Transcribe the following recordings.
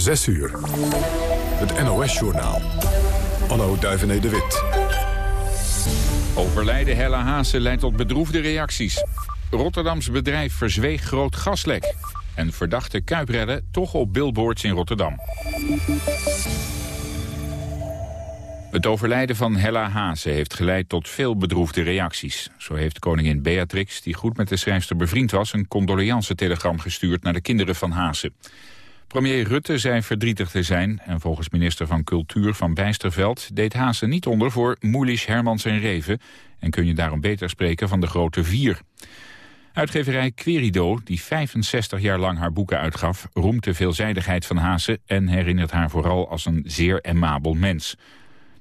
6 uur. Het NOS-journaal. Anno Duivené de Wit. Overlijden Hella Haase leidt tot bedroefde reacties. Rotterdams bedrijf verzweeg groot gaslek. En verdachte kuipredden toch op billboards in Rotterdam. Het overlijden van Hella Haase heeft geleid tot veel bedroefde reacties. Zo heeft koningin Beatrix, die goed met de schrijfster bevriend was... een condoleance-telegram gestuurd naar de kinderen van Haase. Premier Rutte zei verdrietig te zijn... en volgens minister van Cultuur van Bijsterveld... deed Haase niet onder voor Moelisch, Hermans en Reven... en kun je daarom beter spreken van de grote vier. Uitgeverij Querido, die 65 jaar lang haar boeken uitgaf... roemt de veelzijdigheid van Haase en herinnert haar vooral als een zeer emabel mens...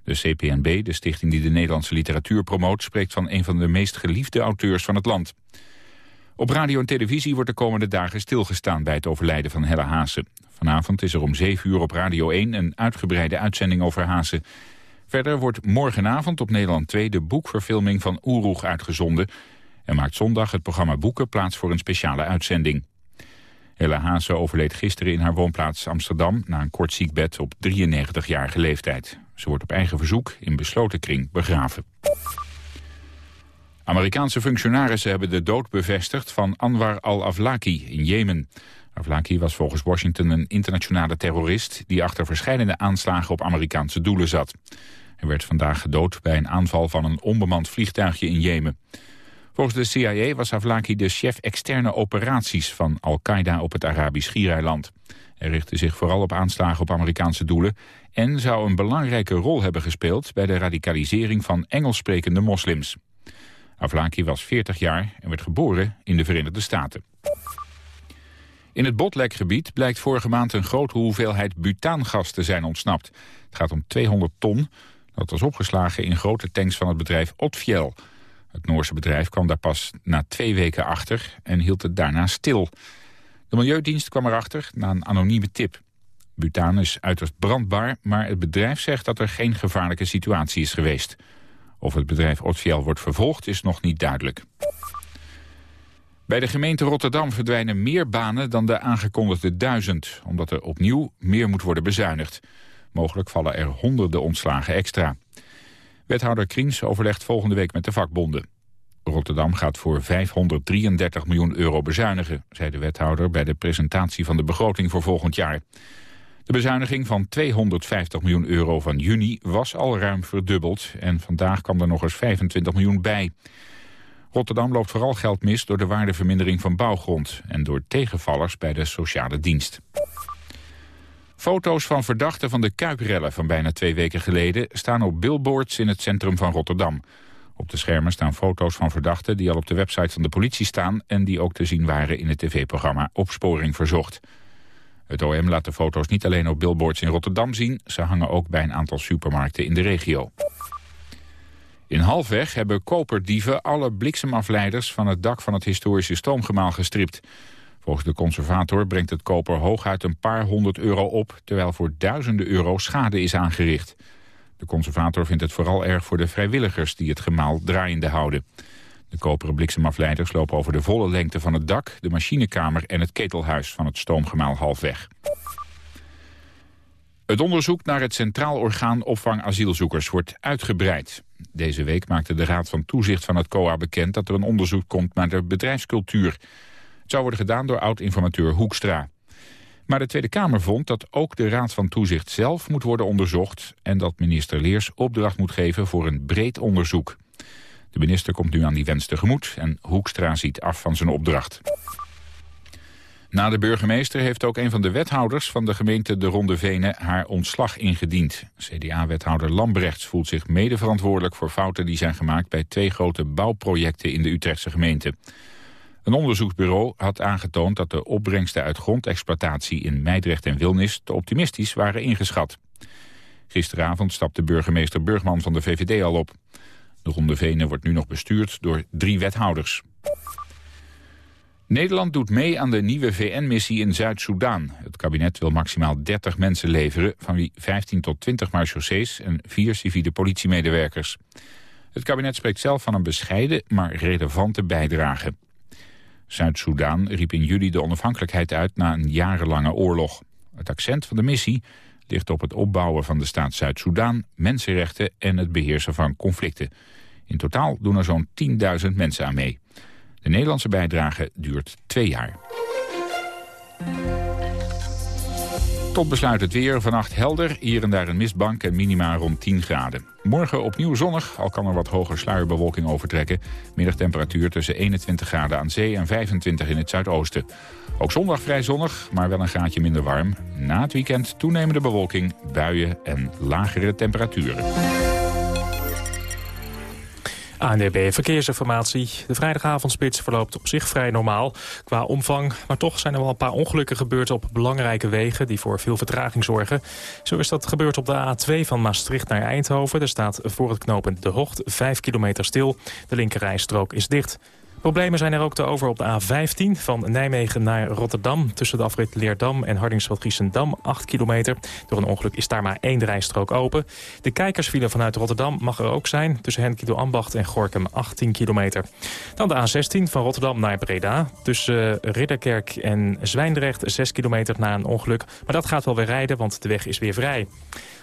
De CPNB, de stichting die de Nederlandse literatuur promoot... spreekt van een van de meest geliefde auteurs van het land. Op radio en televisie wordt de komende dagen stilgestaan... bij het overlijden van Helle Haase. Vanavond is er om 7 uur op Radio 1 een uitgebreide uitzending over Haase. Verder wordt morgenavond op Nederland 2 de boekverfilming van Oeroeg uitgezonden... en maakt zondag het programma Boeken plaats voor een speciale uitzending. Helle Haase overleed gisteren in haar woonplaats Amsterdam... na een kort ziekbed op 93-jarige leeftijd. Ze wordt op eigen verzoek in besloten kring begraven. Amerikaanse functionarissen hebben de dood bevestigd van Anwar al-Awlaki in Jemen. Awlaki was volgens Washington een internationale terrorist... die achter verschillende aanslagen op Amerikaanse doelen zat. Hij werd vandaag gedood bij een aanval van een onbemand vliegtuigje in Jemen. Volgens de CIA was Awlaki de chef externe operaties van Al-Qaeda op het Arabisch Schiereiland. Hij richtte zich vooral op aanslagen op Amerikaanse doelen... en zou een belangrijke rol hebben gespeeld... bij de radicalisering van Engels-sprekende moslims. Avlaki was 40 jaar en werd geboren in de Verenigde Staten. In het Botlekgebied blijkt vorige maand een grote hoeveelheid butaangas te zijn ontsnapt. Het gaat om 200 ton. Dat was opgeslagen in grote tanks van het bedrijf Otfiel. Het Noorse bedrijf kwam daar pas na twee weken achter en hield het daarna stil. De Milieudienst kwam erachter na een anonieme tip. Butaan is uiterst brandbaar, maar het bedrijf zegt dat er geen gevaarlijke situatie is geweest. Of het bedrijf Otfiel wordt vervolgd is nog niet duidelijk. Bij de gemeente Rotterdam verdwijnen meer banen dan de aangekondigde duizend... omdat er opnieuw meer moet worden bezuinigd. Mogelijk vallen er honderden ontslagen extra. Wethouder Kriens overlegt volgende week met de vakbonden. Rotterdam gaat voor 533 miljoen euro bezuinigen, zei de wethouder bij de presentatie van de begroting voor volgend jaar. De bezuiniging van 250 miljoen euro van juni was al ruim verdubbeld en vandaag kwam er nog eens 25 miljoen bij. Rotterdam loopt vooral geld mis door de waardevermindering van bouwgrond en door tegenvallers bij de sociale dienst. Foto's van verdachten van de Kuiprellen van bijna twee weken geleden staan op billboards in het centrum van Rotterdam. Op de schermen staan foto's van verdachten die al op de website van de politie staan... en die ook te zien waren in het tv-programma Opsporing Verzocht. Het OM laat de foto's niet alleen op billboards in Rotterdam zien... ze hangen ook bij een aantal supermarkten in de regio. In Halfweg hebben koperdieven alle bliksemafleiders... van het dak van het historische stoomgemaal gestript. Volgens de conservator brengt het koper hooguit een paar honderd euro op... terwijl voor duizenden euro schade is aangericht. De conservator vindt het vooral erg voor de vrijwilligers die het gemaal draaiende houden. De koperen bliksemafleiders lopen over de volle lengte van het dak, de machinekamer en het ketelhuis van het stoomgemaal halfweg. Het onderzoek naar het Centraal Orgaan Opvang Asielzoekers wordt uitgebreid. Deze week maakte de Raad van Toezicht van het COA bekend dat er een onderzoek komt naar de bedrijfscultuur. Het zou worden gedaan door oud-informateur Hoekstra. Maar de Tweede Kamer vond dat ook de Raad van Toezicht zelf moet worden onderzocht... en dat minister Leers opdracht moet geven voor een breed onderzoek. De minister komt nu aan die wens tegemoet en Hoekstra ziet af van zijn opdracht. Na de burgemeester heeft ook een van de wethouders van de gemeente De Ronde Venen haar ontslag ingediend. CDA-wethouder Lambrechts voelt zich mede verantwoordelijk voor fouten die zijn gemaakt bij twee grote bouwprojecten in de Utrechtse gemeente. Een onderzoeksbureau had aangetoond dat de opbrengsten uit grondexploitatie in Meidrecht en Wilnis te optimistisch waren ingeschat. Gisteravond stapte burgemeester Burgman van de VVD al op. De Ronde Venen wordt nu nog bestuurd door drie wethouders. Nederland doet mee aan de nieuwe VN-missie in Zuid-Soedan. Het kabinet wil maximaal 30 mensen leveren... van wie 15 tot 20 marechaussées en vier civiele politiemedewerkers. Het kabinet spreekt zelf van een bescheiden, maar relevante bijdrage. Zuid-Soedan riep in juli de onafhankelijkheid uit na een jarenlange oorlog. Het accent van de missie ligt op het opbouwen van de staat Zuid-Soedan, mensenrechten en het beheersen van conflicten. In totaal doen er zo'n 10.000 mensen aan mee. De Nederlandse bijdrage duurt twee jaar. Tot besluit het weer. Vannacht helder, hier en daar een mistbank en minima rond 10 graden. Morgen opnieuw zonnig, al kan er wat hoger sluierbewolking overtrekken. Middagtemperatuur tussen 21 graden aan zee en 25 in het zuidoosten. Ook zondag vrij zonnig, maar wel een graadje minder warm. Na het weekend toenemende bewolking, buien en lagere temperaturen. ANDB Verkeersinformatie. De vrijdagavondspits verloopt op zich vrij normaal qua omvang. Maar toch zijn er wel een paar ongelukken gebeurd op belangrijke wegen... die voor veel vertraging zorgen. Zo is dat gebeurd op de A2 van Maastricht naar Eindhoven. Er staat voor het knooppunt De Hocht 5 kilometer stil. De linkerrijstrook is dicht. Problemen zijn er ook te over op de A15 van Nijmegen naar Rotterdam... tussen de afrit Leerdam en Hardingsveld-Giessendam, 8 kilometer. Door een ongeluk is daar maar één rijstrook open. De kijkersfile vanuit Rotterdam mag er ook zijn... tussen Henkido Ambacht en Gorkum, 18 kilometer. Dan de A16 van Rotterdam naar Breda... tussen Ridderkerk en Zwijndrecht, 6 kilometer na een ongeluk. Maar dat gaat wel weer rijden, want de weg is weer vrij.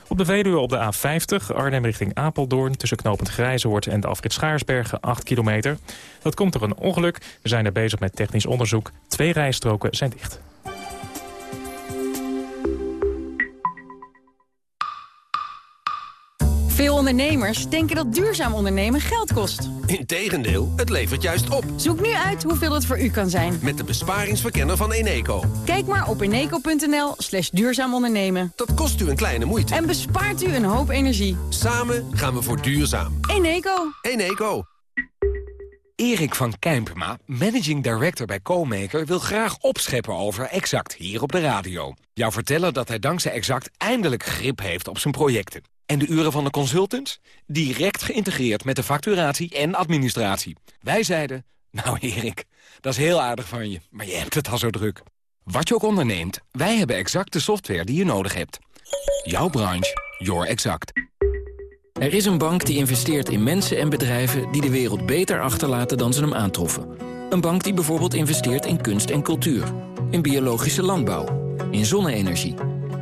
Op de Veluwe op de A50, Arnhem richting Apeldoorn... tussen knooppunt Grijzenhoort en de afrit Schaarsbergen, 8 kilometer. Dat komt door een ongeluk. We zijn er bezig met technisch onderzoek. Twee rijstroken zijn dicht. Veel ondernemers denken dat duurzaam ondernemen geld kost. Integendeel, het levert juist op. Zoek nu uit hoeveel het voor u kan zijn. Met de besparingsverkenner van Eneco. Kijk maar op eneco.nl slash duurzaam ondernemen. Dat kost u een kleine moeite. En bespaart u een hoop energie. Samen gaan we voor duurzaam. Eneco. Eneco. Erik van Kijmpema, managing director bij CoMaker... wil graag opscheppen over Exact hier op de radio. Jou vertellen dat hij dankzij Exact eindelijk grip heeft op zijn projecten. En de uren van de consultants? Direct geïntegreerd met de facturatie en administratie. Wij zeiden, nou Erik, dat is heel aardig van je, maar je hebt het al zo druk. Wat je ook onderneemt, wij hebben exact de software die je nodig hebt. Jouw branche, your exact. Er is een bank die investeert in mensen en bedrijven... die de wereld beter achterlaten dan ze hem aantroffen. Een bank die bijvoorbeeld investeert in kunst en cultuur. In biologische landbouw. In zonne-energie.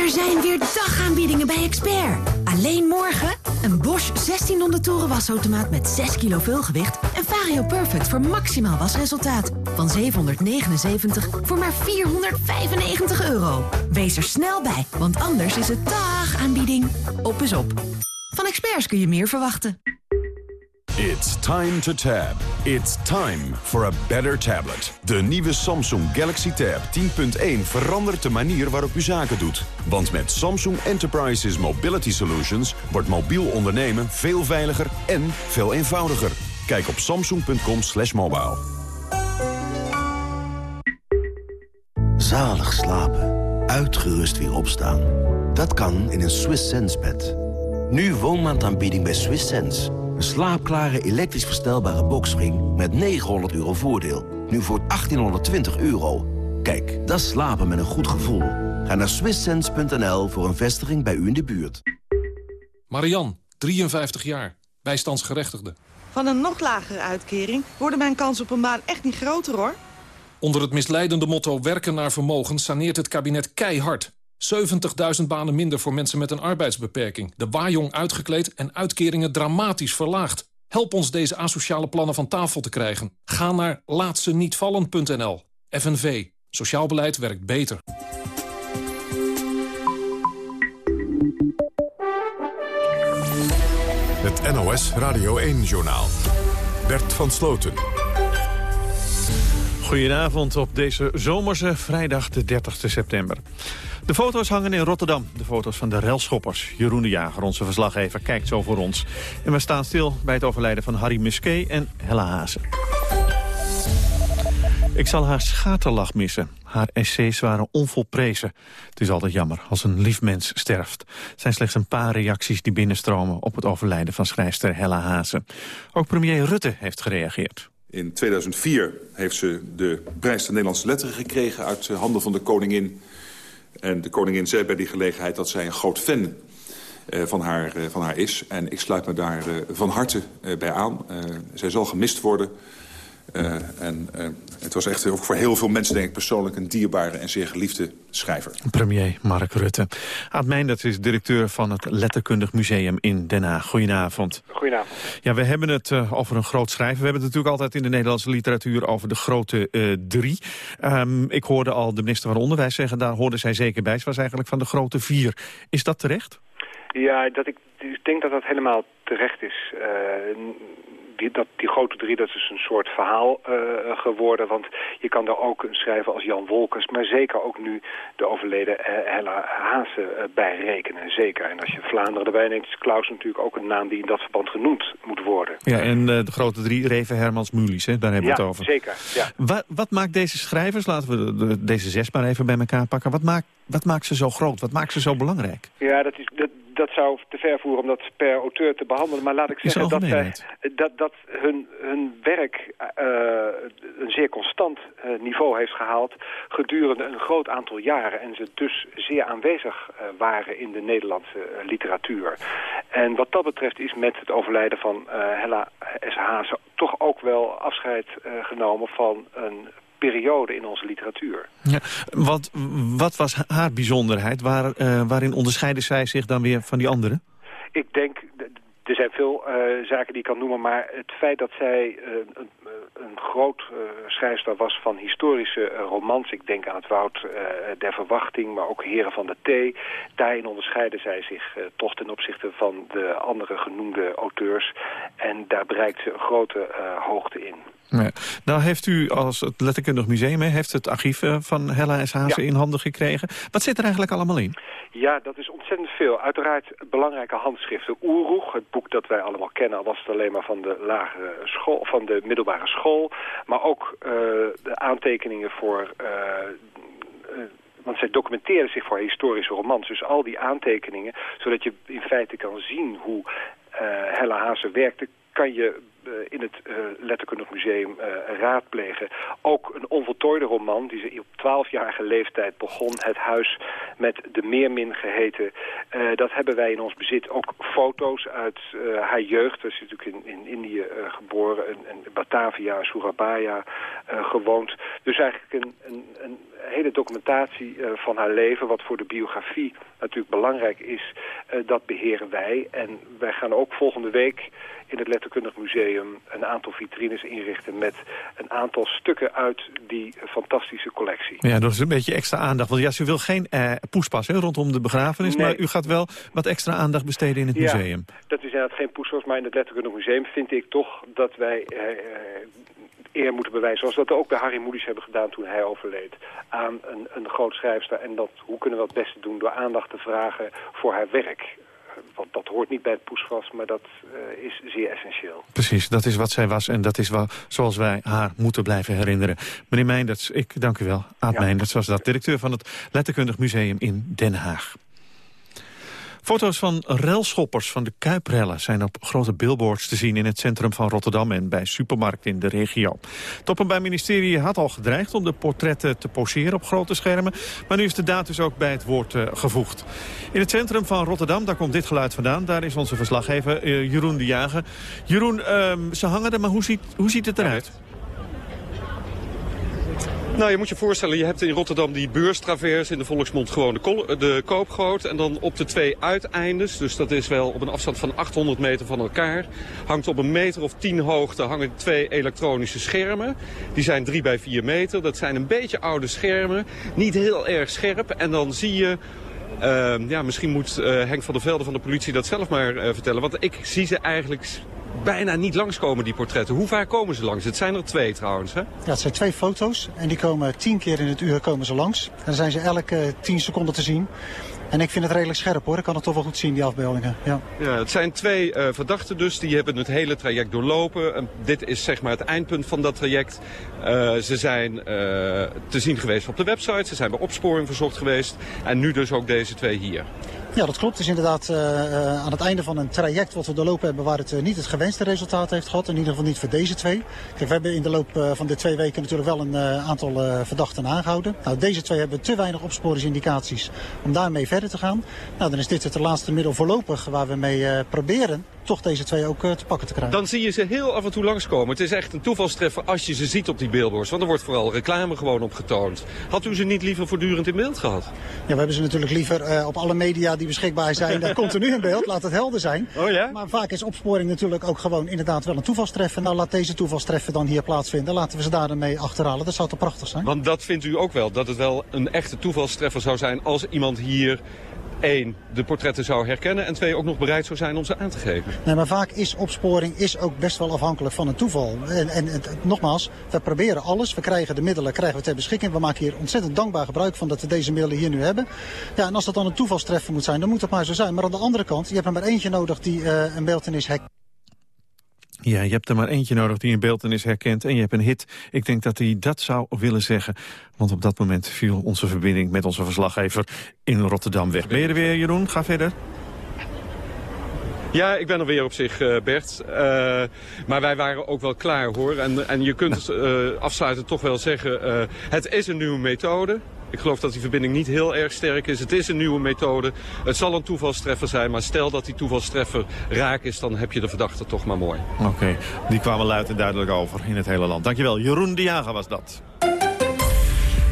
Er zijn weer dagaanbiedingen bij Expert. Alleen morgen een Bosch 1600 toeren wasautomaat met 6 kilo vulgewicht... en Vario Perfect voor maximaal wasresultaat. Van 779 voor maar 495 euro. Wees er snel bij, want anders is het dagaanbieding. Op is op. Van Experts kun je meer verwachten. It's time to tab. It's time for a better tablet. De nieuwe Samsung Galaxy Tab 10.1 verandert de manier waarop u zaken doet. Want met Samsung Enterprises Mobility Solutions wordt mobiel ondernemen veel veiliger en veel eenvoudiger. Kijk op samsung.com slash mobile. Zalig slapen. Uitgerust weer opstaan. Dat kan in een Swiss Sense bed. Nu woonmaandaanbieding bij Swiss Sense. Een slaapklare elektrisch verstelbare boxspring met 900 euro voordeel. Nu voor 1820 euro. Kijk, dat slapen met een goed gevoel. Ga naar swisssense.nl voor een vestiging bij u in de buurt. Marian, 53 jaar, bijstandsgerechtigde. Van een nog lagere uitkering worden mijn kans op een baan echt niet groter, hoor. Onder het misleidende motto werken naar vermogen saneert het kabinet keihard. 70.000 banen minder voor mensen met een arbeidsbeperking. De waaijong uitgekleed en uitkeringen dramatisch verlaagd. Help ons deze asociale plannen van tafel te krijgen. Ga naar laatzenietvallen.nl. FNV. Sociaal beleid werkt beter. Het NOS Radio 1-journaal. Bert van Sloten. Goedenavond op deze zomerse vrijdag de 30 september. De foto's hangen in Rotterdam. De foto's van de relschoppers. Jeroen de Jager, onze verslaggever, kijkt zo voor ons. En we staan stil bij het overlijden van Harry Musquet en Hella Hazen. Ik zal haar schaterlach missen. Haar essays waren onvolprezen. Het is altijd jammer als een lief mens sterft. Het zijn slechts een paar reacties die binnenstromen... op het overlijden van schrijfster Hella Hazen. Ook premier Rutte heeft gereageerd. In 2004 heeft ze de prijs de Nederlandse letteren gekregen... uit handen van de koningin. En de koningin zei bij die gelegenheid dat zij een groot fan uh, van, haar, uh, van haar is. En ik sluit me daar uh, van harte bij aan. zij zal gemist worden. En het was echt ook voor heel veel mensen, denk ik persoonlijk... een dierbare en zeer geliefde schrijver. Premier Mark Rutte. Aad Meindert is directeur van het Letterkundig Museum in Den Haag. Goedenavond. Goedenavond. Ja, we hebben het over een groot schrijver. We hebben het natuurlijk altijd in de Nederlandse literatuur over de grote drie. Um, ik hoorde al de minister van Onderwijs zeggen, daar hoorde zij zeker bij. Ze was eigenlijk van de grote vier. Is dat terecht? Ja, dat ik, ik denk dat dat helemaal terecht is. Uh, die, dat, die grote drie, dat is een soort verhaal uh, geworden. Want je kan daar ook een schrijver als Jan Wolkers... maar zeker ook nu de overleden uh, Hella Haase uh, bij rekenen. Zeker. En als je Vlaanderen erbij neemt... is Klaus natuurlijk ook een naam die in dat verband genoemd moet worden. Ja, en de grote drie, Reven, Hermans, Mulies, hè? daar hebben ja, we het over. Zeker, ja, Wat, wat maakt deze schrijvers, laten we de, de, deze zes maar even bij elkaar pakken... wat maakt, wat maakt ze zo groot, wat maakt ze zo belangrijk? Ja, dat is... Dat, dat zou te ver voeren om dat per auteur te behandelen. Maar laat ik zeggen dat, zij, dat, dat hun, hun werk uh, een zeer constant uh, niveau heeft gehaald gedurende een groot aantal jaren. En ze dus zeer aanwezig waren in de Nederlandse literatuur. En wat dat betreft is met het overlijden van Hella S. Haase toch ook wel afscheid genomen van een periode in onze literatuur. Ja, wat, wat was haar bijzonderheid? Waar, uh, waarin onderscheidde zij zich dan weer van die anderen? Ik denk, er zijn veel uh, zaken die ik kan noemen, maar het feit dat zij uh, een, een groot schrijfster was van historische romans, ik denk aan het Woud der Verwachting, maar ook Heren van de Thee, daarin onderscheidde zij zich toch ten opzichte van de andere genoemde auteurs en daar bereikt ze een grote hoogte in. Ja. Nou heeft u als het Letterkundig Museum... heeft het archief van Hella S. Ja. in handen gekregen. Wat zit er eigenlijk allemaal in? Ja, dat is ontzettend veel. Uiteraard belangrijke handschriften. Oeroeg, het boek dat wij allemaal kennen... al was het alleen maar van de, lagere school, van de middelbare school. Maar ook uh, de aantekeningen voor... Uh, uh, want zij documenteerde zich voor historische romans. Dus al die aantekeningen, zodat je in feite kan zien hoe Hella Haase werkte... kan je in het uh, Letterkundig Museum uh, raadplegen. Ook een onvoltooide roman die ze op 12-jarige leeftijd begon. Het huis met de Meermin geheten. Dat hebben wij in ons bezit. Ook foto's uit haar jeugd. Ze is natuurlijk in, in Indië geboren. En, en Batavia, Surabaya gewoond. Dus eigenlijk een, een, een hele documentatie van haar leven. Wat voor de biografie natuurlijk belangrijk is. dat beheren wij. En wij gaan ook volgende week in het Letterkundig Museum een aantal vitrines inrichten met een aantal stukken uit die fantastische collectie. Ja, dat is een beetje extra aandacht. Want ja, u wil geen eh, poespas hè, rondom de begrafenis, nee. maar u gaat wel wat extra aandacht besteden in het ja, museum. dat is inderdaad geen poespas, maar in het Letterkundig Museum vind ik toch dat wij... Eh, eer moeten bewijzen. Zoals dat ook bij Harry Moedis hebben gedaan toen hij overleed. Aan een, een groot schrijfster. En dat, hoe kunnen we het beste doen door aandacht te vragen voor haar werk want dat hoort niet bij het poesvast, maar dat uh, is zeer essentieel. Precies, dat is wat zij was en dat is wel zoals wij haar moeten blijven herinneren. Meneer Meinders, ik dank u wel. Aad ja. Meinders was dat, directeur van het Letterkundig Museum in Den Haag. Foto's van relschoppers van de Kuiprellen zijn op grote billboards te zien in het centrum van Rotterdam en bij supermarkten in de regio. Het Openbaar Ministerie had al gedreigd om de portretten te poseren op grote schermen, maar nu is de daad dus ook bij het woord uh, gevoegd. In het centrum van Rotterdam, daar komt dit geluid vandaan, daar is onze verslaggever uh, Jeroen de Jager. Jeroen, uh, ze hangen er, maar hoe ziet, hoe ziet het eruit? Nou, je moet je voorstellen, je hebt in Rotterdam die beurstravers, in de volksmond gewoon de, koopgoot. En dan op de twee uiteindes, dus dat is wel op een afstand van 800 meter van elkaar, hangt op een meter of tien hoogte hangen twee elektronische schermen. Die zijn drie bij vier meter. Dat zijn een beetje oude schermen, niet heel erg scherp. En dan zie je uh, ja, misschien moet uh, Henk van der Velde van de politie dat zelf maar uh, vertellen. Want ik zie ze eigenlijk bijna niet langskomen, die portretten. Hoe vaak komen ze langs? Het zijn er twee trouwens, hè? Ja, het zijn twee foto's en die komen tien keer in het uur komen ze langs. En dan zijn ze elke tien seconden te zien. En ik vind het redelijk scherp hoor. Ik kan het toch wel goed zien, die afbeeldingen. Ja. Ja, het zijn twee uh, verdachten dus. Die hebben het hele traject doorlopen. En dit is zeg maar het eindpunt van dat traject. Uh, ze zijn uh, te zien geweest op de website. Ze zijn bij opsporing verzocht geweest. En nu dus ook deze twee hier. Ja, dat klopt. Het is inderdaad uh, aan het einde van een traject wat we doorlopen hebben... waar het uh, niet het gewenste resultaat heeft gehad. In ieder geval niet voor deze twee. Kijk, we hebben in de loop uh, van de twee weken natuurlijk wel een aantal verdachten aangehouden. Nou, deze twee hebben te weinig opsporingsindicaties om daarmee verder te gaan. Nou, dan is dit het laatste middel voorlopig waar we mee proberen toch deze twee ook te pakken te krijgen. Dan zie je ze heel af en toe langskomen. Het is echt een toevalstreffer als je ze ziet op die billboards. Want er wordt vooral reclame gewoon op getoond. Had u ze niet liever voortdurend in beeld gehad? Ja, we hebben ze natuurlijk liever op alle media die beschikbaar zijn, daar continu in beeld. Laat het helder zijn. Oh ja? Maar vaak is opsporing natuurlijk ook gewoon inderdaad wel een toevalstreffer. Nou, laat deze toevalstreffer dan hier plaatsvinden. Laten we ze daar dan mee achterhalen. Dat zou toch prachtig zijn? Want dat vindt u ook wel, dat het wel een echte toevalstreffer zou zijn als iemand hier één, de portretten zou herkennen... en twee, ook nog bereid zou zijn om ze aan te geven. Nee, maar vaak is opsporing is ook best wel afhankelijk van een toeval. En, en, nogmaals, we proberen alles. We krijgen de middelen krijgen we ter beschikking. We maken hier ontzettend dankbaar gebruik van dat we deze middelen hier nu hebben. Ja, en als dat dan een toevalstreffer moet zijn, dan moet dat maar zo zijn. Maar aan de andere kant, je hebt er maar eentje nodig die uh, een beeldenis herkent. Ja, je hebt er maar eentje nodig die een beeldenis herkent en je hebt een hit. Ik denk dat hij dat zou willen zeggen. Want op dat moment viel onze verbinding met onze verslaggever in Rotterdam weg. Ben je er weer, Jeroen? Ga verder. Ja, ik ben er weer op zich, uh, Bert. Uh, maar wij waren ook wel klaar, hoor. En, en je kunt uh, afsluitend toch wel zeggen... het is een nieuwe methode. Ik geloof dat die verbinding niet heel erg sterk is. Het is een nieuwe methode. Het zal een toevalstreffer zijn, maar stel dat die toevalstreffer raak is... dan heb je de verdachte toch maar mooi. Oké, die kwamen luid en duidelijk over in het hele land. Dankjewel. Jeroen Jager was dat.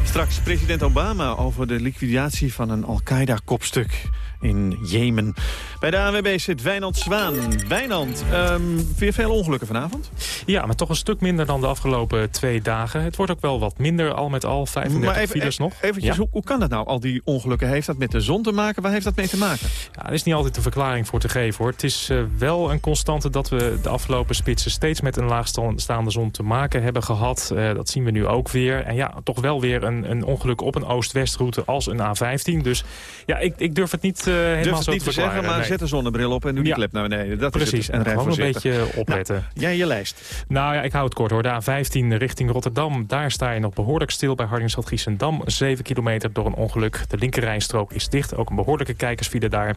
Straks president Obama over de liquidatie van een Al-Qaeda-kopstuk in Jemen. Bij de ANWB zit Wijnand Zwaan. Wijnand, um, weer veel ongelukken vanavond? Ja, maar toch een stuk minder dan de afgelopen twee dagen. Het wordt ook wel wat minder, al met al, 35 maar even, files nog. Eventjes, ja. hoe, hoe, kan dat nou, al die ongelukken? Heeft dat met de zon te maken? Waar heeft dat mee te maken? Ja, er is niet altijd een verklaring voor te geven, hoor. Het is uh, wel een constante dat we de afgelopen spitsen... steeds met een laagstaande zon te maken hebben gehad. Uh, dat zien we nu ook weer. En ja, toch wel weer een, een ongeluk op een oost-westroute als een A15. Dus ja, ik, ik durf het niet helemaal het zo niet te, zeggen, maar nee. zet een zonnebril op en doe die ja. klep naar beneden. Dat Precies, is het. en gewoon een beetje opletten. Nou, jij je lijst. Nou ja, ik hou het kort hoor. De A15 richting Rotterdam, daar sta je nog behoorlijk stil bij Hardingsveld Giessendam. 7 kilometer door een ongeluk. De linkerrijstrook is dicht, ook een behoorlijke kijkersfile daar.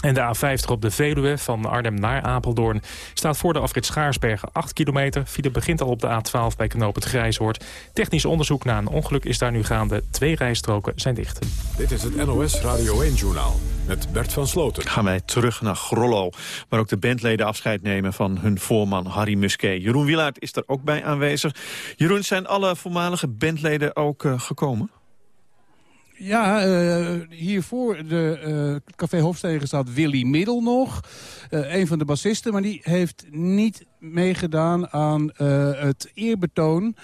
En de A50 op de Veluwe van Arnhem naar Apeldoorn staat voor de afrit Schaarsbergen 8 kilometer. File begint al op de A12 bij knoop het Grijshoort. Technisch onderzoek na een ongeluk is daar nu gaande. Twee rijstroken zijn dicht. Dit is het NOS Radio 1-journaal met Bert van Sloten. Gaan wij terug naar Grollo, waar ook de bandleden afscheid nemen van hun voorman Harry Musquet. Jeroen Wielaert is er ook bij aanwezig. Jeroen, zijn alle voormalige bandleden ook uh, gekomen? Ja, uh, hiervoor de uh, Café Hofstegen staat Willy Middel nog. Uh, een van de bassisten, maar die heeft niet meegedaan aan het eerbetoon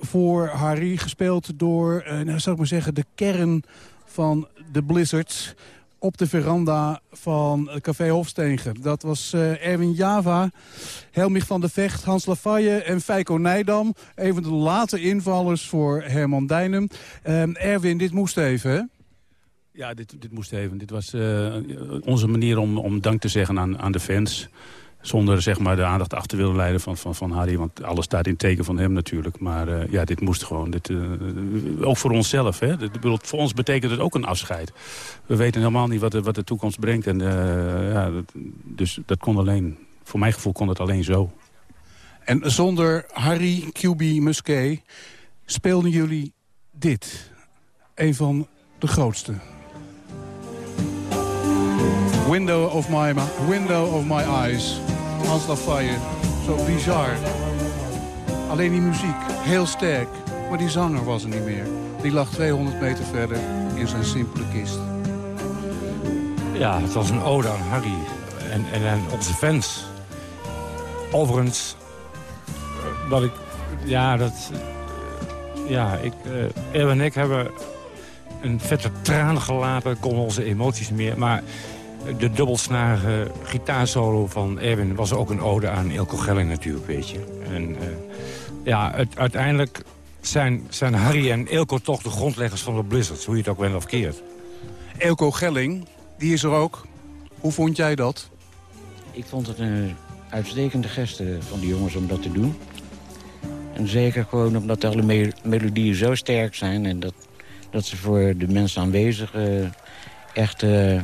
voor Harry. Gespeeld door, nou, zou ik maar zeggen, de kern van de Blizzards op de veranda van Café Hofstegen. Dat was uh, Erwin Java, Helmich van der Vecht, Hans Lafaye en Feiko Nijdam. Een van de late invallers voor Herman Dijnem. Uh, Erwin, dit moest even? Ja, dit, dit moest even. Dit was uh, onze manier om, om dank te zeggen aan, aan de fans. Zonder zeg maar, de aandacht af te willen leiden van, van, van Harry. Want alles staat in teken van hem natuurlijk. Maar uh, ja, dit moest gewoon. Dit, uh, ook voor onszelf. Hè? Voor ons betekent het ook een afscheid. We weten helemaal niet wat de, wat de toekomst brengt. En, uh, ja, dus dat kon alleen... Voor mijn gevoel kon het alleen zo. En zonder Harry QB Musquet speelden jullie dit. Een van de grootste. Window of my, window of my eyes. Hans Lafaye. Zo bizar. Alleen die muziek, heel sterk. Maar die zanger was er niet meer. Die lag 200 meter verder in zijn simpele kist. Ja, het was een ode aan Harry en, en, en onze fans. Overigens, wat ik... Ja, dat... Ja, ik, uh, en ik hebben een vette traan gelaten. konden onze emoties meer. Maar de dubbelsnarige gitaarsolo van Erwin was ook een ode aan Ilko Gelling natuurlijk, weet je. En uh, ja, het, uiteindelijk zijn, zijn Harry en Ilko toch de grondleggers van de Blizzards, hoe je het ook wel of keert. Elko Gelling, die is er ook. Hoe vond jij dat? Ik vond het een uitstekende geste van die jongens om dat te doen. En zeker gewoon omdat alle me melodieën zo sterk zijn... en dat, dat ze voor de mensen aanwezig uh, echt uh,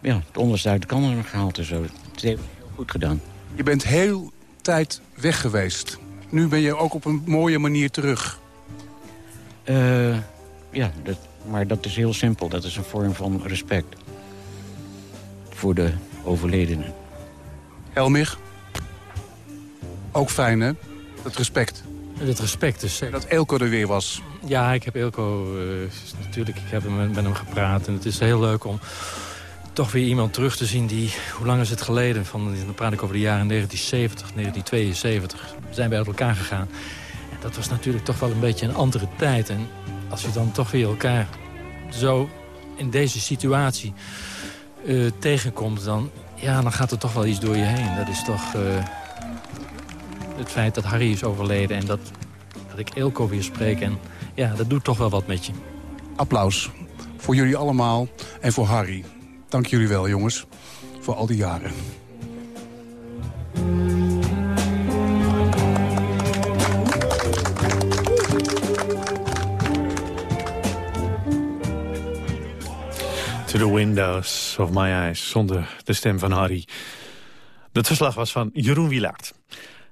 ja, het onderste uit de kan hebben gehaald en zo. Het heeft heel goed gedaan. Je bent heel tijd weg geweest. Nu ben je ook op een mooie manier terug. Uh, ja, dat, maar dat is heel simpel. Dat is een vorm van respect. Voor de overledenen. Helmich? Ook fijn, hè? Dat respect. Het respect is... Dat Elko er weer was. Ja, ik heb Elko... Uh, natuurlijk, ik heb met hem gepraat. En het is heel leuk om toch weer iemand terug te zien die... Hoe lang is het geleden? Van, dan praat ik over de jaren 1970, 1972. Zijn we uit elkaar gegaan. En dat was natuurlijk toch wel een beetje een andere tijd. En als je dan toch weer elkaar zo in deze situatie uh, tegenkomt... Dan, ja, dan gaat er toch wel iets door je heen. Dat is toch uh, het feit dat Harry is overleden... en dat, dat ik Elko weer spreek. En ja, dat doet toch wel wat met je. Applaus voor jullie allemaal en voor Harry. Dank jullie wel, jongens, voor al die jaren. To the windows of my eyes, zonder de stem van Harry. Het verslag was van Jeroen Wilaert.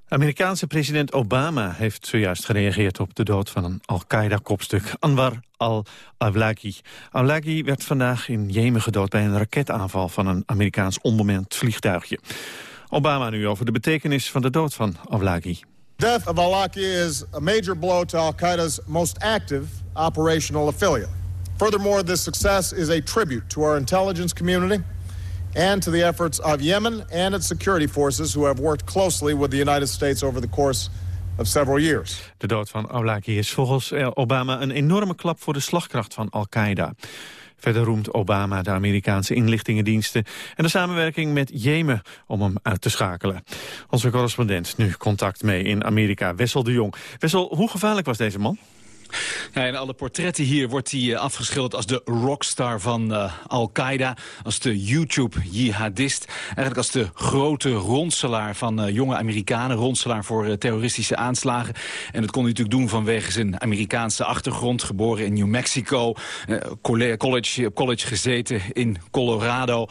Amerikaanse president Obama heeft zojuist gereageerd op de dood van een Al-Qaeda-kopstuk, Anwar al-Awlaki. Awlaki werd vandaag in Jemen gedood bij een raketaanval van een Amerikaans onbemand vliegtuigje. Obama nu over de betekenis van de dood van Awlaki. Death of Awlaki is a major blow to Al-Qaeda's most active operational affiliate. Furthermore, this success is a tribute to our intelligence community and to the efforts of Yemen and its security forces who have worked closely with the United States over the course of several years. De dood van Awlaki is volgens eh, Obama een enorme klap voor de slagkracht van Al-Qaeda. Verder roemt Obama de Amerikaanse inlichtingendiensten en de samenwerking met Jemen om hem uit te schakelen. Onze correspondent nu contact mee in Amerika, Wessel de Jong. Wessel, hoe gevaarlijk was deze man? Ja, in alle portretten hier wordt hij uh, afgeschilderd als de rockstar van uh, Al-Qaeda. Als de YouTube-jihadist. Eigenlijk als de grote ronselaar van uh, jonge Amerikanen. Ronselaar voor terroristische aanslagen. En dat kon hij natuurlijk doen vanwege zijn Amerikaanse achtergrond. Geboren in New Mexico. college, college gezeten in Colorado.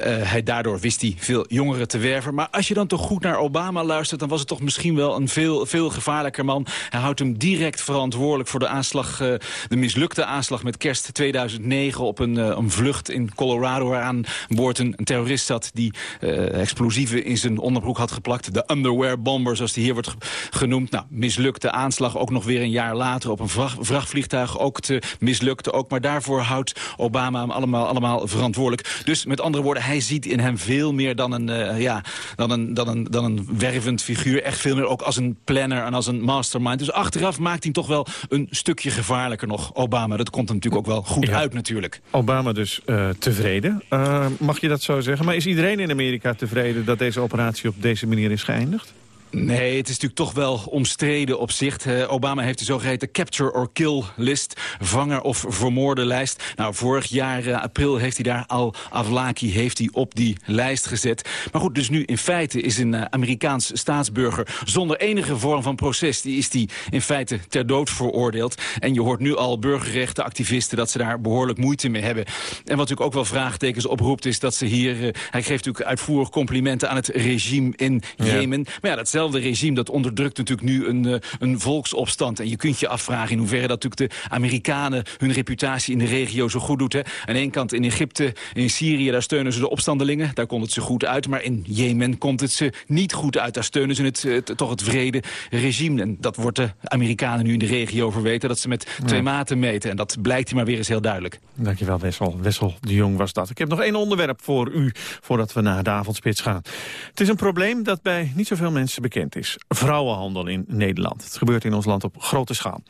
hij, daardoor wist hij veel jongeren te werven. Maar als je dan toch goed naar Obama luistert... dan was het toch misschien wel een veel, veel gevaarlijker man. Hij houdt hem direct verantwoordelijk voor de aanslag, uh, de mislukte aanslag met kerst 2009 op een, uh, een vlucht in Colorado waaraan boord een, een terrorist zat die uh, explosieven in zijn onderbroek had geplakt. De underwear bomber, zoals die hier wordt genoemd. Nou, mislukte aanslag ook nog weer een jaar later op een vracht, vrachtvliegtuig. Ook te mislukte ook, maar daarvoor houdt Obama hem allemaal, allemaal verantwoordelijk. Dus met andere woorden, hij ziet in hem veel meer dan een, ja, dan een, dan een, dan een wervend figuur. Echt veel meer ook als een planner en als een mastermind. Dus achteraf maakt hij toch wel een een stukje gevaarlijker nog, Obama. Dat komt er natuurlijk ook wel goed uit natuurlijk. Obama dus uh, tevreden, uh, mag je dat zo zeggen? Maar is iedereen in Amerika tevreden dat deze operatie op deze manier is geëindigd? Nee, het is natuurlijk toch wel omstreden op zich. Uh, Obama heeft de zogeheten capture or kill list, vanger of vermoorde lijst. Nou, vorig jaar uh, april heeft hij daar al Avlaki heeft hij op die lijst gezet. Maar goed, dus nu in feite is een uh, Amerikaans staatsburger zonder enige vorm van proces, die is die in feite ter dood veroordeeld. En je hoort nu al burgerrechtenactivisten dat ze daar behoorlijk moeite mee hebben. En wat natuurlijk ook wel vraagtekens oproept is dat ze hier, hij geeft natuurlijk uitvoerig complimenten aan het regime in Jemen. Maar ja, datzelfde hetzelfde regime dat onderdrukt natuurlijk nu een, uh, een volksopstand. En je kunt je afvragen in hoeverre dat natuurlijk de Amerikanen hun reputatie in de regio zo goed doet. Hè. Aan één kant in Egypte, in Syrië, daar steunen ze de opstandelingen. Daar komt het ze goed uit. Maar in Jemen komt het ze niet goed uit. Daar steunen ze het, het toch het vrede regime. En dat wordt de Amerikanen nu in de regio verweten. Dat ze met ja. twee maten meten. En dat blijkt hier maar weer eens heel duidelijk. Dankjewel Wessel. Wessel de Jong was dat. Ik heb nog één onderwerp voor u voordat we naar de avondspits gaan. Het is een probleem dat bij niet zoveel mensen bekend bekend is. Vrouwenhandel in Nederland. Het gebeurt in ons land op grote schaal.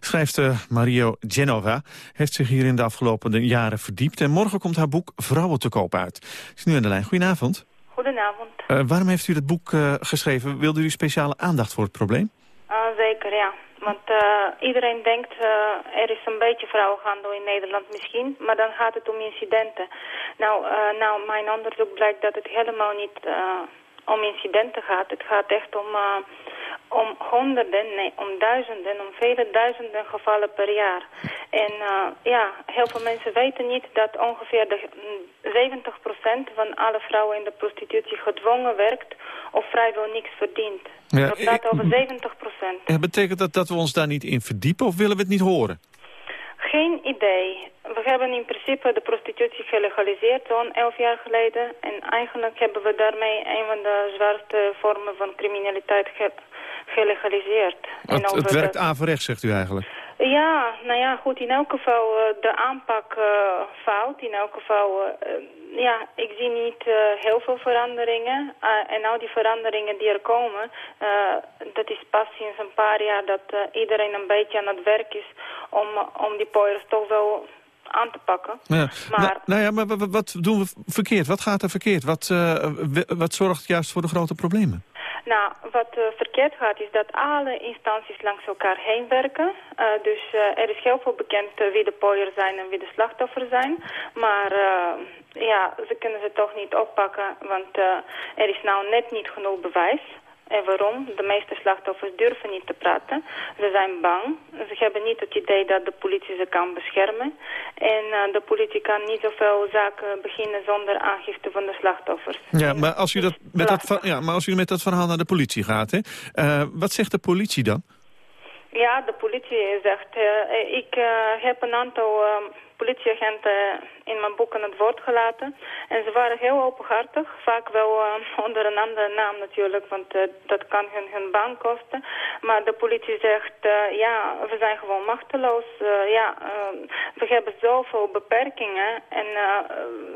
Schrijft Mario Genova heeft zich hier in de afgelopen jaren verdiept... en morgen komt haar boek Vrouwen te koop uit. Is nu aan de lijn. Goedenavond. Goedenavond. Uh, waarom heeft u dat boek uh, geschreven? Wilde u speciale aandacht voor het probleem? zeker, ja. Want uh, iedereen denkt, er is een beetje vrouwenhandel in Nederland misschien, maar dan gaat het om incidenten. Nou, nou mijn onderzoek blijkt dat het helemaal niet om incidenten gaat. Het gaat echt om, om honderden, nee, om duizenden, om vele duizenden gevallen per jaar. En ja, heel veel mensen weten niet dat ongeveer de 70% van alle vrouwen in de prostitutie gedwongen werkt of vrijwel niks verdient. Ja, dat gaat over 70 procent. Ja, betekent dat dat we ons daar niet in verdiepen of willen we het niet horen? Geen idee. We hebben in principe de prostitutie gelegaliseerd zo'n elf jaar geleden. En eigenlijk hebben we daarmee een van de zwaarste vormen van criminaliteit ge gelegaliseerd. Het, het werkt de... averechts, zegt u eigenlijk? Ja, nou ja, goed, in elk geval uh, de aanpak uh, fout. In elk geval, uh, ja, ik zie niet heel veel veranderingen. en al die veranderingen die er komen, dat is pas sinds een paar jaar dat iedereen een beetje aan het werk is om, om die poiers toch wel aan te pakken. Ja. Maar, nou, nou ja, maar wat doen we verkeerd? Wat gaat er verkeerd? Wat, wat zorgt juist voor de grote problemen? Nou, wat uh, verkeerd gaat is dat alle instanties langs elkaar heen werken. Uh, dus uh, er is heel veel bekend wie de pooier zijn en wie de slachtoffer zijn. Maar ja, ze kunnen ze toch niet oppakken, want er is nou net niet genoeg bewijs. En waarom? De meeste slachtoffers durven niet te praten. Ze zijn bang. Ze hebben niet het idee dat de politie ze kan beschermen. En uh, de politie kan niet zoveel zaken beginnen zonder aangifte van de slachtoffers. Ja, maar als u, dat, met dat, ja, maar als u met dat verhaal naar de politie gaat, hè, uh, wat zegt de politie dan? Ja, de politie zegt... Uh, ik heb een aantal politieagenten in mijn boek aan het woord gelaten. En ze waren heel openhartig, vaak wel uh, onder een andere naam natuurlijk, want uh, dat kan hun, hun baan kosten. Maar de politie zegt, uh, ja, we zijn gewoon machteloos. ja, we hebben zoveel beperkingen en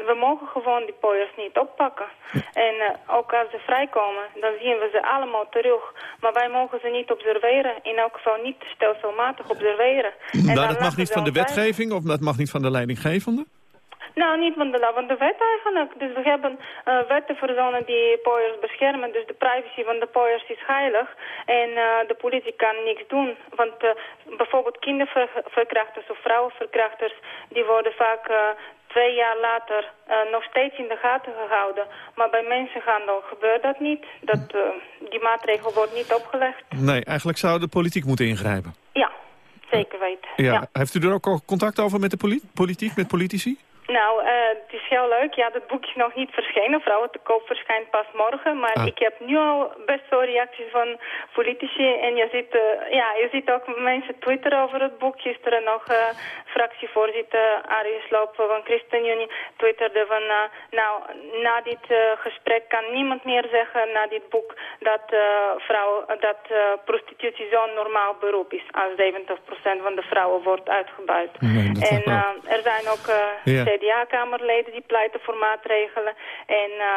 we mogen gewoon die pooiers niet oppakken. En ook als ze vrijkomen, dan zien we ze allemaal terug. Maar wij mogen ze niet observeren, in elk geval niet stelselmatig observeren. En maar dat mag niet van de wetgeving of dat mag niet van de leidinggevende? Nou, niet van de, van de wet eigenlijk. Dus we hebben uh, wetten verzonnen die pooiers beschermen. Dus de privacy van de pooiers is heilig. En uh, de politie kan niks doen. Want uh, bijvoorbeeld kinderverkrachters of vrouwenverkrachters... die worden vaak twee jaar later nog steeds in de gaten gehouden. Maar bij mensenhandel gebeurt dat niet. Dat, die maatregel wordt niet opgelegd. Nee, eigenlijk zou de politiek moeten ingrijpen. Zeker weten. Ja. ja. Heeft u er ook al contact over met de politiek, met politici? Nou, uh, het is heel leuk. Ja, dat boek is nog niet verschenen. Vrouwen te koop verschijnt pas morgen. Maar ah. ik heb nu al best veel reacties van politici. En je ziet, uh, ja, je ziet ook mensen twitteren over het boek. Gisteren nog uh, fractievoorzitter Arie Sloop van ChristenUnie twitterde van... nou, na dit gesprek kan niemand meer zeggen, na dit boek... dat, vrouw, dat prostitutie zo'n normaal beroep is. Als 70% van de vrouwen wordt uitgebuit. en er zijn ook... CDA-kamerleden die pleiten voor maatregelen. En uh,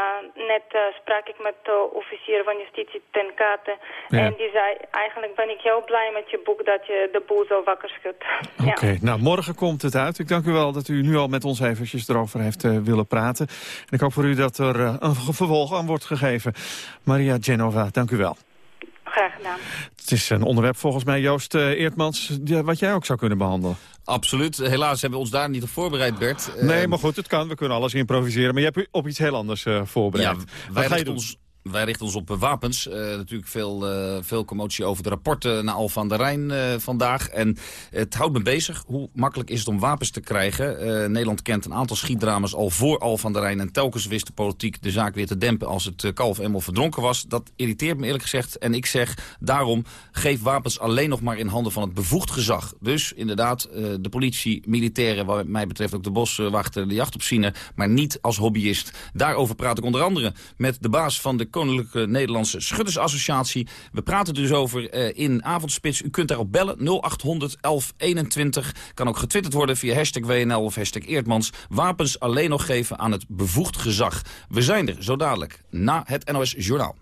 net uh, sprak ik met de officier van justitie ten Kate. En die zei, eigenlijk ben ik heel blij met je boek dat je de boel zo wakker schudt. Oké, ja. nou morgen komt het uit. Ik dank u wel dat u nu al met ons eventjes erover heeft uh, willen praten. En ik hoop voor u dat er een vervolg aan wordt gegeven. Maria Genova, dank u wel. Graag gedaan. Het is een onderwerp volgens mij, Joost Eertmans, wat jij ook zou kunnen behandelen. Absoluut. Helaas hebben we ons daar niet op voorbereid, Bert. Nee, ehm, maar goed, het kan. We kunnen alles improviseren. Maar je hebt op iets heel anders uh, voorbereid. Ja, wij ga Ons wij richten ons op wapens. Uh, natuurlijk veel, uh, veel commotie over de rapporten naar Alfa aan de Rijn uh, vandaag. En het houdt me bezig. Hoe makkelijk is het om wapens te krijgen? Nederland kent een aantal schietdramas al voor Alfa aan de Rijn. En telkens wist de politiek de zaak weer te dempen als het kalf eenmaal verdronken was. Dat irriteert me eerlijk gezegd. En ik zeg daarom, geef wapens alleen nog maar in handen van het bevoegd gezag. Dus inderdaad, de politie, militairen, wat mij betreft ook de boswachter, de jachtopziener. Maar niet als hobbyist. Daarover praat ik onder andere met de baas van de Koninklijke Nederlandse Schuttersassociatie. We praten dus over uh, in Avondspits. U kunt daarop bellen 0800 1121. Kan ook getwitterd worden via hashtag WNL of hashtag Eerdmans. Wapens alleen nog geven aan het bevoegd gezag. We zijn er zo dadelijk na het NOS Journaal.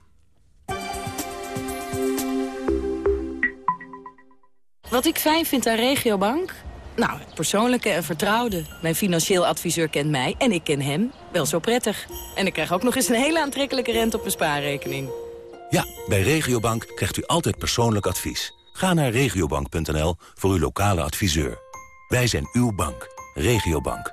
Wat ik fijn vind aan Regiobank? Nou, het persoonlijke en vertrouwde. Mijn financieel adviseur kent mij en ik ken hem wel zo prettig. En ik krijg ook nog eens een hele aantrekkelijke rente op mijn spaarrekening. Ja, bij Regiobank krijgt u altijd persoonlijk advies. Ga naar regiobank.nl voor uw lokale adviseur. Wij zijn uw bank. Regiobank.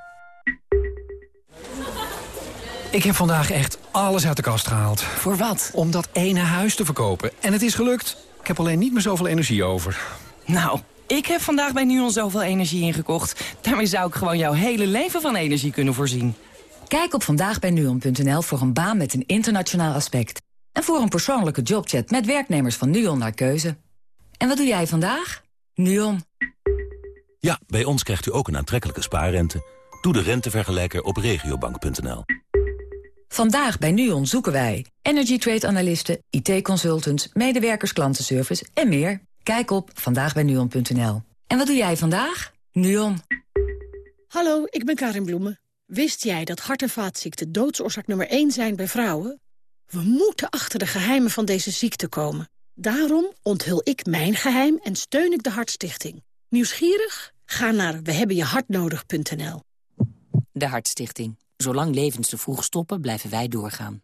Ik heb vandaag echt alles uit de kast gehaald. Voor wat? Om dat ene huis te verkopen. En het is gelukt. Ik heb alleen niet meer zoveel energie over. Nou, ik heb vandaag bij NUON zoveel energie ingekocht. Daarmee zou ik gewoon jouw hele leven van energie kunnen voorzien. Kijk op vandaagbijnuon.nl voor een baan met een internationaal aspect. En voor een persoonlijke jobchat met werknemers van NUON naar keuze. En wat doe jij vandaag? NUON. Ja, bij ons krijgt u ook een aantrekkelijke spaarrente. Doe de rentevergelijker op regiobank.nl. Vandaag bij NUON zoeken wij energy trade analisten, IT-consultants, medewerkers klantenservice en meer. Kijk op vandaagbijnuon.nl. En wat doe jij vandaag? NUON. Hallo, ik ben Karin Bloemen. Wist jij dat hart- en vaatziekten doodsoorzaak nummer 1 zijn bij vrouwen? We moeten achter de geheimen van deze ziekte komen. Daarom onthul ik mijn geheim en steun ik de Hartstichting. Nieuwsgierig? Ga naar wehebbenjehartnodig.nl. De Hartstichting. Zolang levens te vroeg stoppen, blijven wij doorgaan.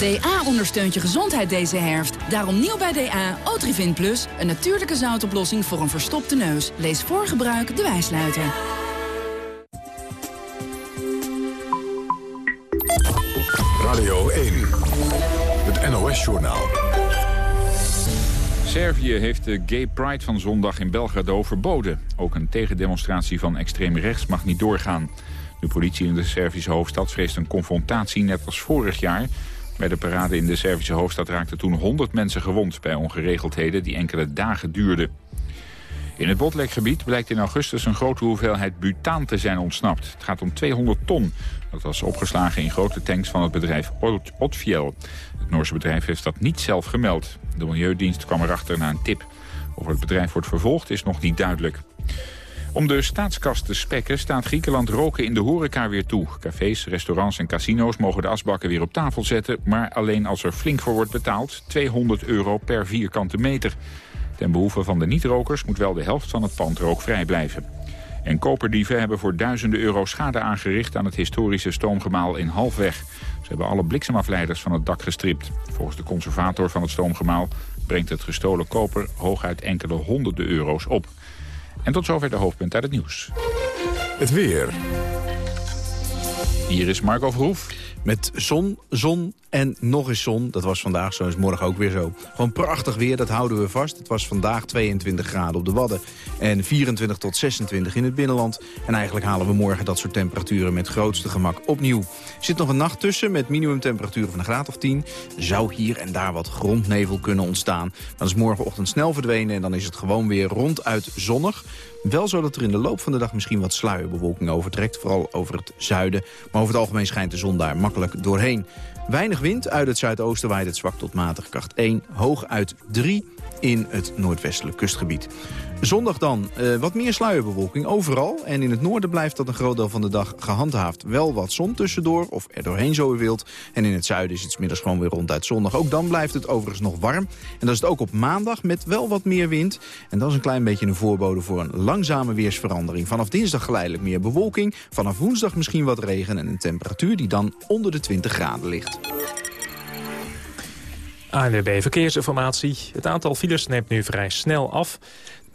DA ondersteunt je gezondheid deze herfst. Daarom nieuw bij DA, Otrivin Plus. Een natuurlijke zoutoplossing voor een verstopte neus. Lees voor gebruik de wijsluiter. Radio 1, het NOS-journaal. Servië heeft de Gay Pride van zondag in Belgrado verboden. Ook een tegendemonstratie van extreem rechts mag niet doorgaan. De politie in de Servische hoofdstad vreest een confrontatie net als vorig jaar. Bij de parade in de Servische hoofdstad raakten toen 100 mensen gewond... bij ongeregeldheden die enkele dagen duurden. In het Botlekgebied blijkt in augustus een grote hoeveelheid butaan te zijn ontsnapt. Het gaat om 200 ton. Dat was opgeslagen in grote tanks van het bedrijf Otfiel. Het Noorse bedrijf heeft dat niet zelf gemeld. De Milieudienst kwam erachter na een tip. Of het bedrijf wordt vervolgd is nog niet duidelijk. Om de staatskast te spekken staat Griekenland roken in de horeca weer toe. Cafés, restaurants en casino's mogen de asbakken weer op tafel zetten... maar alleen als er flink voor wordt betaald, 200 euro per vierkante meter. Ten behoeve van de niet-rokers moet wel de helft van het pand rookvrij blijven. En koperdieven hebben voor duizenden euro schade aangericht... aan het historische stoomgemaal in Halfweg. Ze hebben alle bliksemafleiders van het dak gestript. Volgens de conservator van het stoomgemaal brengt het gestolen koper... hooguit enkele honderden euro's op. En tot zover de hoofdpunt uit het nieuws. Het weer. Hier is Marco Verhoef. Met zon, zon en nog eens zon. Dat was vandaag zo, is morgen ook weer zo. Gewoon prachtig weer, dat houden we vast. Het was vandaag 22 graden op de Wadden en 24 tot 26 in het binnenland. En eigenlijk halen we morgen dat soort temperaturen met grootste gemak opnieuw. Zit nog een nacht tussen met minimumtemperaturen van een graad of 10. Er zou hier en daar wat grondnevel kunnen ontstaan. Dat is morgenochtend snel verdwenen en dan is het gewoon weer ronduit zonnig. Wel zo dat er in de loop van de dag misschien wat sluierbewolking overtrekt. Vooral over het zuiden. Maar over het algemeen schijnt de zon daar makkelijk doorheen. Weinig wind. Uit het zuidoosten waait het zwak tot matig kracht 1. Hoog uit 3 in het noordwestelijk kustgebied. Zondag dan uh, wat meer sluierbewolking overal. En in het noorden blijft dat een groot deel van de dag gehandhaafd. Wel wat zon tussendoor, of er doorheen zo u wilt. En in het zuiden is het middags gewoon weer ronduit zondag. Ook dan blijft het overigens nog warm. En dat is het ook op maandag met wel wat meer wind. En dat is een klein beetje een voorbode voor een langzame weersverandering. Vanaf dinsdag geleidelijk meer bewolking. Vanaf woensdag misschien wat regen en een temperatuur die dan onder de 20 graden ligt. ANWB Verkeersinformatie. Het aantal files neemt nu vrij snel af.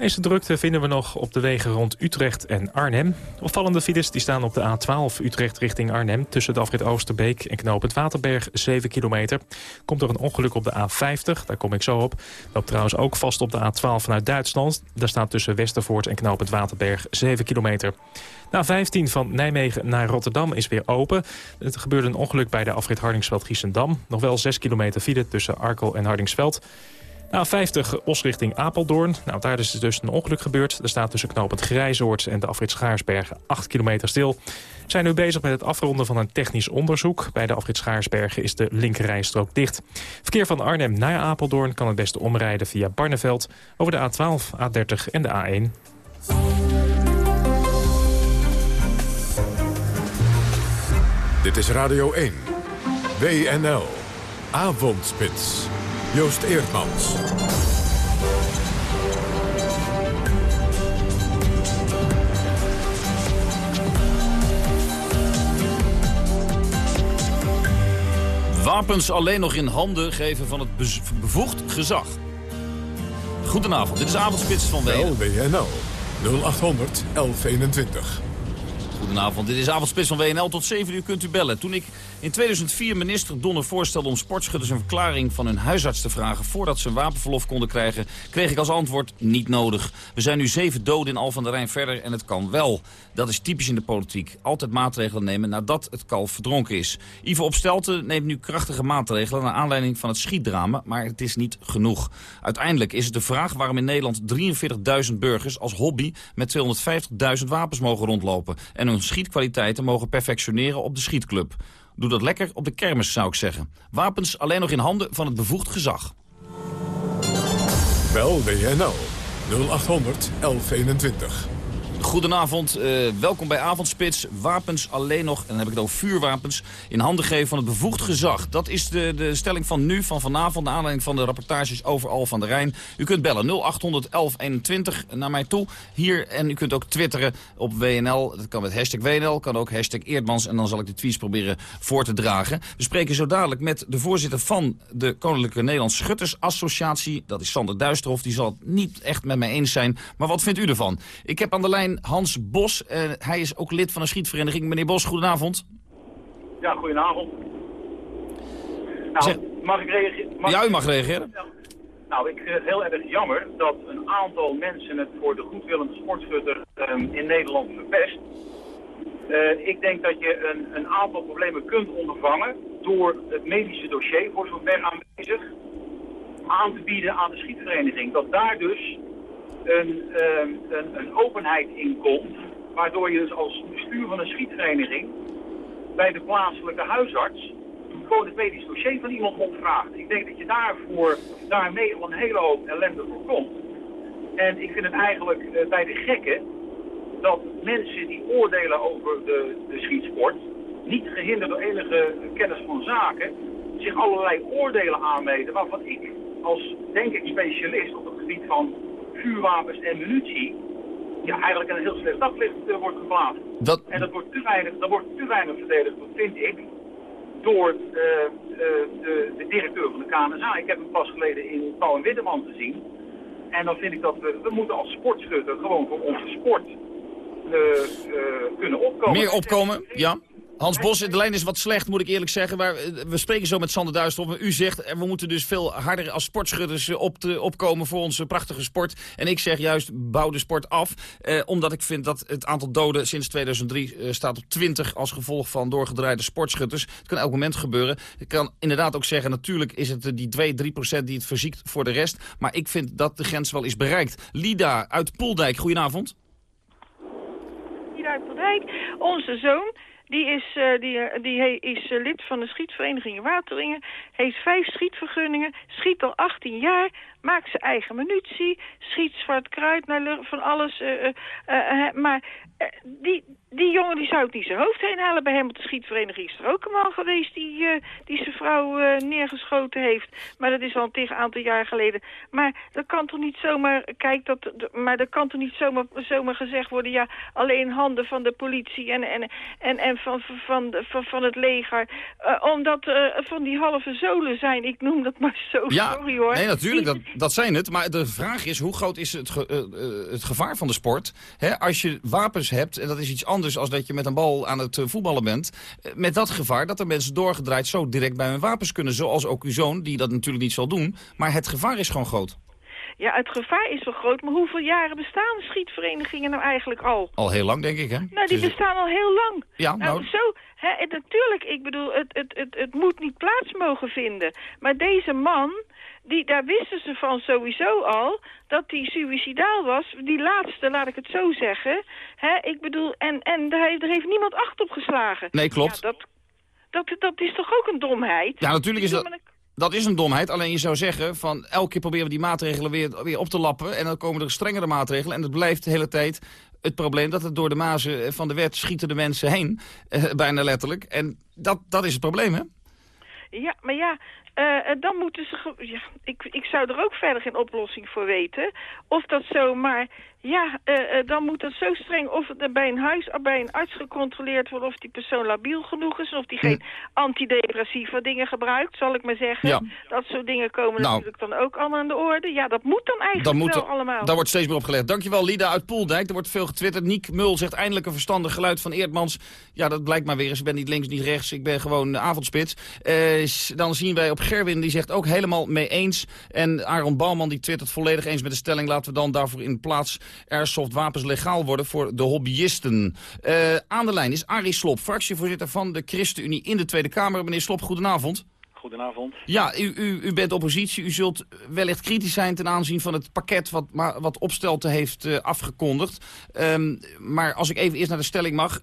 De meeste drukte vinden we nog op de wegen rond Utrecht en Arnhem. Opvallende files die staan op de A12 Utrecht richting Arnhem... tussen de afrit Oosterbeek en knooppunt Waterberg, 7 kilometer. Komt er een ongeluk op de A50, daar kom ik zo op. Loopt trouwens ook vast op de A12 vanuit Duitsland. Daar staat tussen Westervoort en knooppunt Waterberg 7 kilometer. Na 15 van Nijmegen naar Rotterdam is weer open. Het gebeurde een ongeluk bij de afrit Hardingsveld-Giessendam. Nog wel 6 kilometer file tussen Arkel en Hardingsveld. Na 50 Os richting Apeldoorn. Nou, daar is dus een ongeluk gebeurd. Er staat tussen knooppunt Grijzoord en de afrit Schaarsbergen 8 kilometer stil. We zijn nu bezig met het afronden van een technisch onderzoek. Bij de afrit Schaarsbergen is de linkerrijstrook dicht. Verkeer van Arnhem naar Apeldoorn kan het beste omrijden via Barneveld... over de A12, A30 en de A1. Dit is Radio 1. WNL. Avondspits. Joost Eerdmans. Wapens alleen nog in handen geven van het bevoegd gezag. Goedenavond, dit is Avondspits van WNL. WNL 0800 1121. Goedenavond, dit is Avondspits van WNL. Tot 7 uur kunt u bellen. Toen ik in 2004 minister Donner voorstelde om sportschutters een verklaring van hun huisarts te vragen voordat ze een wapenverlof konden krijgen, kreeg ik als antwoord niet nodig. We zijn nu zeven doden in Al van der Rijn verder en het kan wel. Dat is typisch in de politiek. Altijd maatregelen nemen nadat het kalf verdronken is. Ivo Opstelten neemt nu krachtige maatregelen naar aanleiding van het schietdrama, maar het is niet genoeg. Uiteindelijk is het de vraag waarom in Nederland 43.000 burgers als hobby met 250.000 wapens mogen rondlopen en hun schietkwaliteiten mogen perfectioneren op de schietclub. Doe dat lekker op de kermis, zou ik zeggen. Wapens alleen nog in handen van het bevoegd gezag. Bel WNL 0800 1121. Goedenavond, uh, welkom bij Avondspits. Wapens alleen nog, en dan heb ik het over vuurwapens, in handen geven van het bevoegd gezag. Dat is de, de stelling van nu, van vanavond, de aanleiding van de rapportages over Al van der Rijn. U kunt bellen 0800 1121 naar mij toe, hier. En u kunt ook twitteren op WNL. Dat kan met hashtag WNL, kan ook hashtag Eerdmans. En dan zal ik de tweets proberen voor te dragen. We spreken zo dadelijk met de voorzitter van de Koninklijke Nederlands Schuttersassociatie. Dat is Sander Duisterhof, die zal het niet echt met mij eens zijn. Maar wat vindt u ervan? Ik heb aan de lijn Hans Bos. Uh, hij is ook lid van een schietvereniging. Meneer Bos, goedenavond. Ja, goedenavond. Nou, mag ik reageren? ja, u mag reageren. Nou, ik vind het heel erg jammer dat een aantal mensen het voor de goedwillende sportschutter um, in Nederland verpest. Uh, ik denk dat je een, een, aantal problemen kunt ondervangen door het medische dossier, voor zover aanwezig, aan te bieden aan de schietvereniging. Dat daar dus een, ehm, een, een openheid in komt, waardoor je dus als bestuur van een schietvereniging bij de plaatselijke huisarts gewoon het dossier van iemand opvraagt. Ik denk dat je daarvoor, daarmee al een hele hoop ellende voorkomt. En ik vind het eigenlijk uh, bij de gekken dat mensen die oordelen over de, de schietsport, niet gehinderd door enige kennis van zaken, zich allerlei oordelen aanmeten waarvan ik als, denk ik, specialist op het gebied van vuurwapens en munitie ja, eigenlijk een heel slecht daglicht uh, wordt geplaatst. Dat... En dat wordt te weinig, dat wordt te weinig verdedigd, vind ik, door uh, uh, de, de, directeur van de KNSA. Ik heb hem pas geleden in Pauw en Witteman gezien. En dan vind ik dat we, we moeten als sportschutter gewoon voor onze sport kunnen opkomen. Meer opkomen, ja. Hans Bos, de lijn is wat slecht, moet ik eerlijk zeggen. Maar eh, we spreken zo met Sander. Maar u zegt, eh, we moeten dus veel harder als sportschutters eh, op opkomen voor onze prachtige sport. En ik zeg juist, bouw de sport af. Eh, omdat ik vind dat het aantal doden sinds 2003 eh, staat op 20 als gevolg van doorgedraaide sportschutters. Het kan elk moment gebeuren. Ik kan inderdaad ook zeggen, natuurlijk is het die 2, 3 procent die het verziekt voor de rest. Maar ik vind dat de grens wel is bereikt. Lida uit Poeldijk, goedenavond. Lida uit Poeldijk, onze zoon die is, uh, die, die is uh, lid van de schietvereniging Wateringen. Heeft vijf schietvergunningen. Schiet al 18 jaar. Maakt zijn eigen munitie. Schiet zwart kruid naar van alles. Uh, maar die, die jongen die zou het niet zijn hoofd heen halen bij hem op de schietvereniging. Is er ook een man geweest die, die zijn vrouw neergeschoten heeft. Maar dat is al een tegen aantal jaar geleden. Maar dat kan toch niet zomaar, kijk, dat, maar dat kan toch niet zomaar, zomaar gezegd worden... ja, alleen handen van de politie en, en, en, en van, van, van, van het leger. Omdat van die halve zolen zijn, ik noem dat maar zo, sorry hoor. Nee, natuurlijk, dat, zijn het. Maar de vraag is, hoe groot is het, ge, het gevaar van de sport? Hè, als je wapens hebt, en dat is iets anders als dat je met een bal aan het eh, voetballen bent. Eh, met dat gevaar dat er mensen doorgedraaid zo direct bij hun wapens kunnen. Zoals ook uw zoon, die dat natuurlijk niet zal doen. Maar het gevaar is gewoon groot. Ja, het gevaar is wel groot, maar hoeveel jaren bestaan schietverenigingen nou eigenlijk al? Al heel lang, denk ik, hè? Nou, die bestaan al heel lang. Ja, nou... nou zo, hè, natuurlijk, ik bedoel, het, het, het, het moet niet plaats mogen vinden. Maar deze man, die, daar wisten ze van sowieso al dat hij suicidaal was. Die laatste, laat ik het zo zeggen. Hè, ik bedoel, en, en daar, heeft, heeft niemand acht op geslagen. Nee, klopt. Ja, dat, dat, dat is toch ook een domheid? Ja, natuurlijk is dat... Dat is een domheid, alleen je zou zeggen van elke keer proberen we die maatregelen weer, weer op te lappen en dan komen er strengere maatregelen en het blijft de hele tijd het probleem dat het door de mazen van de wet schieten de mensen heen, eh, bijna letterlijk. En dat, dat is het probleem, hè? Ja, maar ja, eh, eh, dan moeten ze... Ja, ik, ik zou er ook verder geen oplossing voor weten. Of dat zo, maar ja, eh, eh, dan moet dat zo streng... of het bij een huis, of bij een arts gecontroleerd wordt... of die persoon labiel genoeg is... of die geen antidepressieve dingen gebruikt, zal ik maar zeggen. Ja. Dat soort dingen komen Nou. natuurlijk dan ook allemaal aan de orde. Ja, dat moet dan eigenlijk Dan moet wel er- allemaal. Daar wordt steeds meer op gelegd. Dankjewel, Lida uit Poeldijk. Er wordt veel getwitterd. Niek Mul zegt eindelijk een verstandig geluid van Eerdmans. Ja, dat blijkt maar weer eens. Ik ben niet links, niet rechts. Ik ben gewoon de avondspits. Eh, dan zien wij op Gerwin, die zegt ook helemaal mee eens. En Aaron Bouwman, die twittert volledig eens met de stelling. Laten we dan daarvoor in plaats airsoft wapens legaal worden voor de hobbyisten. Eh, aan de lijn is Arie Slop, fractievoorzitter van de ChristenUnie in de Tweede Kamer. Meneer Slop, goedenavond. Goedenavond. Ja, u, u, u bent oppositie. U zult wellicht kritisch zijn ten aanzien van het pakket wat, wat Opstelten heeft eh, afgekondigd. Ehm, maar als ik even eerst naar de stelling mag.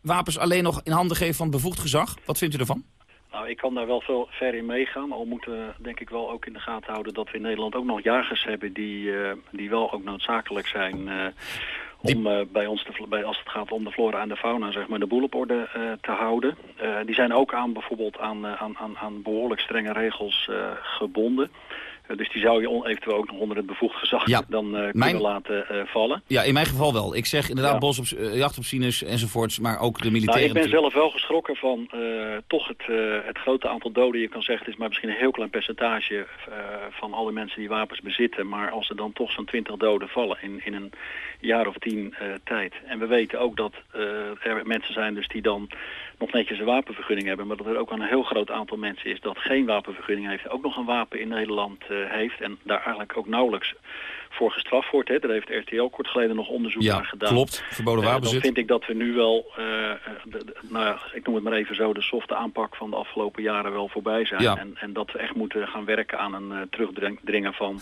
Wapens alleen nog in handen geven van bevoegd gezag. Wat vindt u ervan? Nou, ik kan daar wel veel ver in meegaan. Al moeten we denk ik wel ook in de gaten houden dat we in Nederland ook nog jagers hebben die, eh, die wel ook noodzakelijk zijn eh, om eh, bij ons, te, bij, als het gaat om de flora en de fauna, zeg maar, de boel op orde te houden. Die zijn ook aan bijvoorbeeld aan, aan, aan, aan behoorlijk strenge regels gebonden. Eh, dus die zou je eventueel ook nog onder het bevoegd gezag Ja. dan eh, kunnen Mijn- laten eh, vallen. Ja, in mijn geval wel. Ik zeg inderdaad Ja. bos op, eh, jacht op sinus enzovoorts. Maar ook de Nou, militairen ik ben natuurlijk. zelf wel geschrokken van toch het, het grote aantal doden. Je kan zeggen het is maar misschien een heel klein percentage van alle mensen die wapens bezitten. Maar als er dan toch zo'n 20 doden vallen in, in een jaar of tien tijd. En we weten ook dat er mensen zijn dus die dan nog netjes een wapenvergunning hebben. Maar dat er ook een heel groot aantal mensen is dat geen wapenvergunning heeft. Ook nog een wapen in Nederland eh, heeft. En daar eigenlijk ook nauwelijks voor gestraft wordt. Hè. Daar heeft RTL kort geleden nog onderzoek Ja, naar gedaan. klopt. Verboden Eh, wapenbezit. Dan vind ik dat we nu wel, eh, eh, de- de- nou ja, ik noem het maar even zo, de softe aanpak van de afgelopen jaren wel voorbij zijn. Ja. En, en dat we echt moeten gaan werken aan een eh, terugdringen van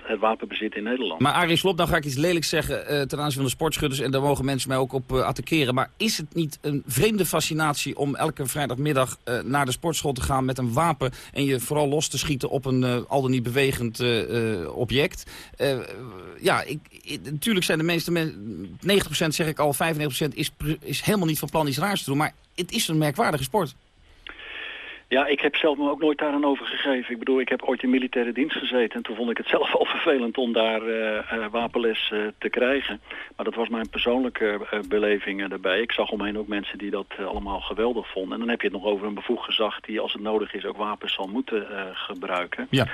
het, wapenbezit in Nederland. Maar Arie Slop, dan ga ik iets lelijks zeggen eh, ten aanzien van de sportschutters. En daar mogen mensen mij ook op eh, attackeren. Maar is het niet een vreemde fascinatie om elke vrijdagmiddag eh, naar de sportschool te gaan met een wapen. En je vooral los te schieten op een al dan niet bewegend object. Ja, ik, natuurlijk zijn de meeste mensen, 90% zeg ik al, 95% is, is helemaal niet van plan iets raars te doen. Maar het is een merkwaardige sport. Ja, ik heb zelf me ook nooit daaraan over gegeven. Ik bedoel, ik heb ooit in militaire dienst gezeten. En toen vond ik het zelf al vervelend om daar eh, wapenles eh, te krijgen. Maar dat was mijn persoonlijke beleving daarbij. Ik zag omheen ook mensen die dat allemaal geweldig vonden. En dan heb je het nog over een bevoegd gezag die als het nodig is ook wapens zal moeten gebruiken. Ja.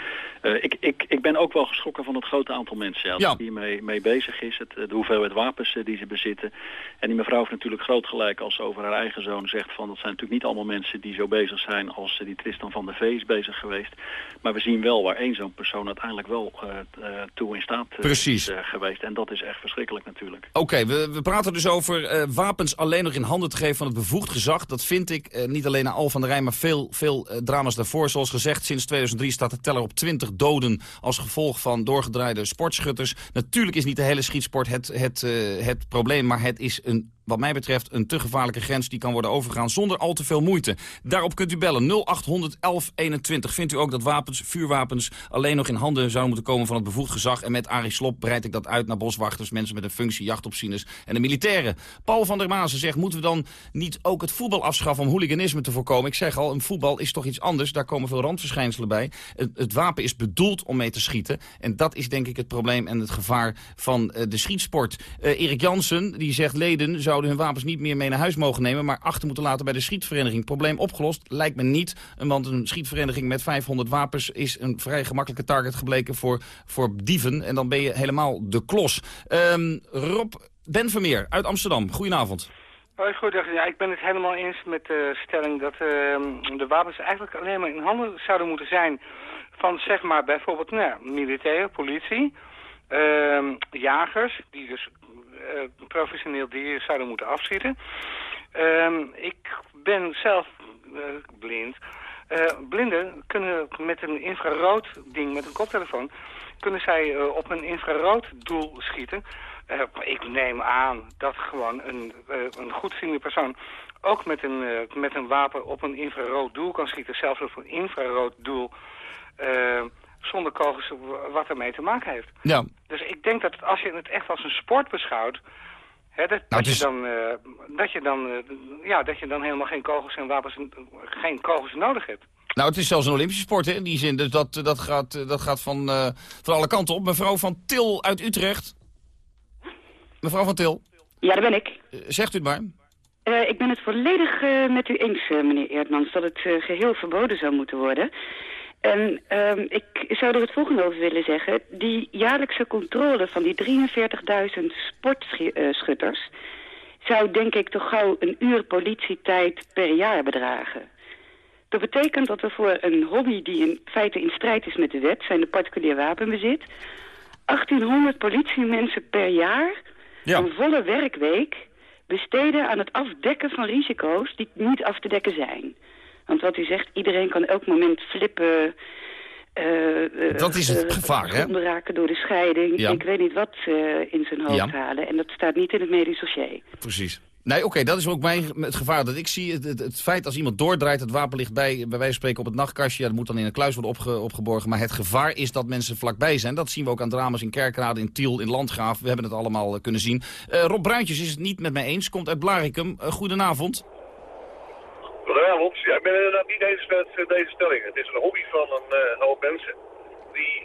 Ik, ik, ik ben ook wel geschrokken van het grote aantal mensen ja, Ja. dat hiermee mee bezig is. Het, de hoeveelheid wapens die ze bezitten. En die mevrouw heeft natuurlijk groot gelijk als ze over haar eigen zoon zegt van... dat zijn natuurlijk niet allemaal mensen die zo bezig zijn als eh, die Tristan van der Vee is bezig geweest. Maar we zien wel waar één zo'n persoon uiteindelijk wel eh, eh, toe in staat eh, Precies. is geweest. En dat is echt verschrikkelijk natuurlijk. Oké, we, we praten dus over wapens alleen nog in handen te geven van het bevoegd gezag. Dat vind ik niet alleen naar Al van der Rijn, maar veel, veel drama's daarvoor. Zoals gezegd, sinds 2003 staat de teller op 20 doden als gevolg van doorgedraaide sportschutters. Natuurlijk is niet de hele schietsport het, het, het probleem, maar het is een wat mij betreft een te gevaarlijke grens die kan worden overgegaan zonder al te veel moeite. Daarop kunt u bellen 0800 1121. Vindt u ook dat wapens, vuurwapens alleen nog in handen zouden moeten komen van het bevoegd gezag? En met Arie Slop breid ik dat uit naar boswachters, mensen met een functie, jachtopzieners en de militairen. Paul van der Maasen zegt, moeten we dan niet ook het voetbal afschaffen om hooliganisme te voorkomen? Ik zeg al, een voetbal is toch iets anders. Daar komen veel randverschijnselen bij. Het, het wapen is bedoeld om mee te schieten. En dat is denk ik het probleem en het gevaar van eh, de schietsport. Eh, Erik Jansen, die zegt leden zouden hun wapens niet meer mee naar huis mogen nemen... maar achter moeten laten bij de schietvereniging. Probleem opgelost? Lijkt me niet. Want een schietvereniging met 500 wapens is een vrij gemakkelijke target gebleken voor, voor dieven. En dan ben je helemaal de klos. Ehm, Rob Ben Vermeer uit Amsterdam. Goedenavond. Hoi. Ja, ik ben het helemaal eens met de stelling dat ehm, de wapens eigenlijk alleen maar in handen zouden moeten zijn van zeg maar bijvoorbeeld nou, ja, militairen, politie, ehm, jagers, die dus professioneel dieren zouden moeten afschieten. Ehm, ik ben zelf eh, blind. Eh, blinden kunnen met een infrarood ding, met een koptelefoon, kunnen zij eh, op een infrarood doel schieten. Eh, ik neem aan dat gewoon een, eh, een goedziende persoon ook met een, eh, met een wapen op een infrarood doel kan schieten. Zelfs op een infrarood doel eh, zonder kogels wat ermee te maken heeft. Ja. Dus ik denk dat als je het echt als een sport beschouwt... Hè, dat, is- je dan, eh, dat, je dan, eh, ja, dat je dan helemaal geen kogels en wapens, geen kogels nodig hebt. Nou, het is zelfs een Olympische sport hè, in die zin. Dus dat, dat, gaat, dat gaat van, uh, van alle kanten op. Mevrouw van Til uit Utrecht. Mevrouw van Til. Ja, daar ben ik. Zegt u het maar. Uh, ik ben het volledig met u eens, meneer Eerdmans, dat het geheel verboden zou moeten worden. En ehm, ik zou er het volgende over willen zeggen. Die jaarlijkse controle van die 43.000 sportschutters... zou denk ik toch gauw een uur politietijd per jaar bedragen. Dat betekent dat we voor een hobby die in feite in strijd is met de wet... zijn de particulier wapenbezit... 1800 politiemensen per jaar... Ja. een volle werkweek besteden aan het afdekken van risico's die niet af te dekken zijn. Want wat u zegt, iedereen kan elk moment flippen... Uh, dat is het uh, gevaar, hè? raken door de scheiding. Ja. Ik weet niet wat in zijn hoofd ja. halen. En dat staat niet in het medisch dossier. Precies. Nee, oké, dat is ook mijn, het gevaar dat ik zie. Het, het, het, feit als iemand doordraait, het wapen ligt bij, bij wijze van spreken op het nachtkastje. Ja, dat moet dan in een kluis worden opge, opgeborgen. Maar het gevaar is dat mensen vlakbij zijn. Dat zien we ook aan dramas in Kerkrade, in Tiel, in Landgraaf. We hebben het allemaal uh, kunnen zien. Uh, Rob Bruintjes is het niet met mij eens, komt uit Blaricum. Uh, goedenavond. Goedenavond. Ja, ik ben inderdaad niet eens met deze stelling. Het is een hobby van een hoop mensen. Die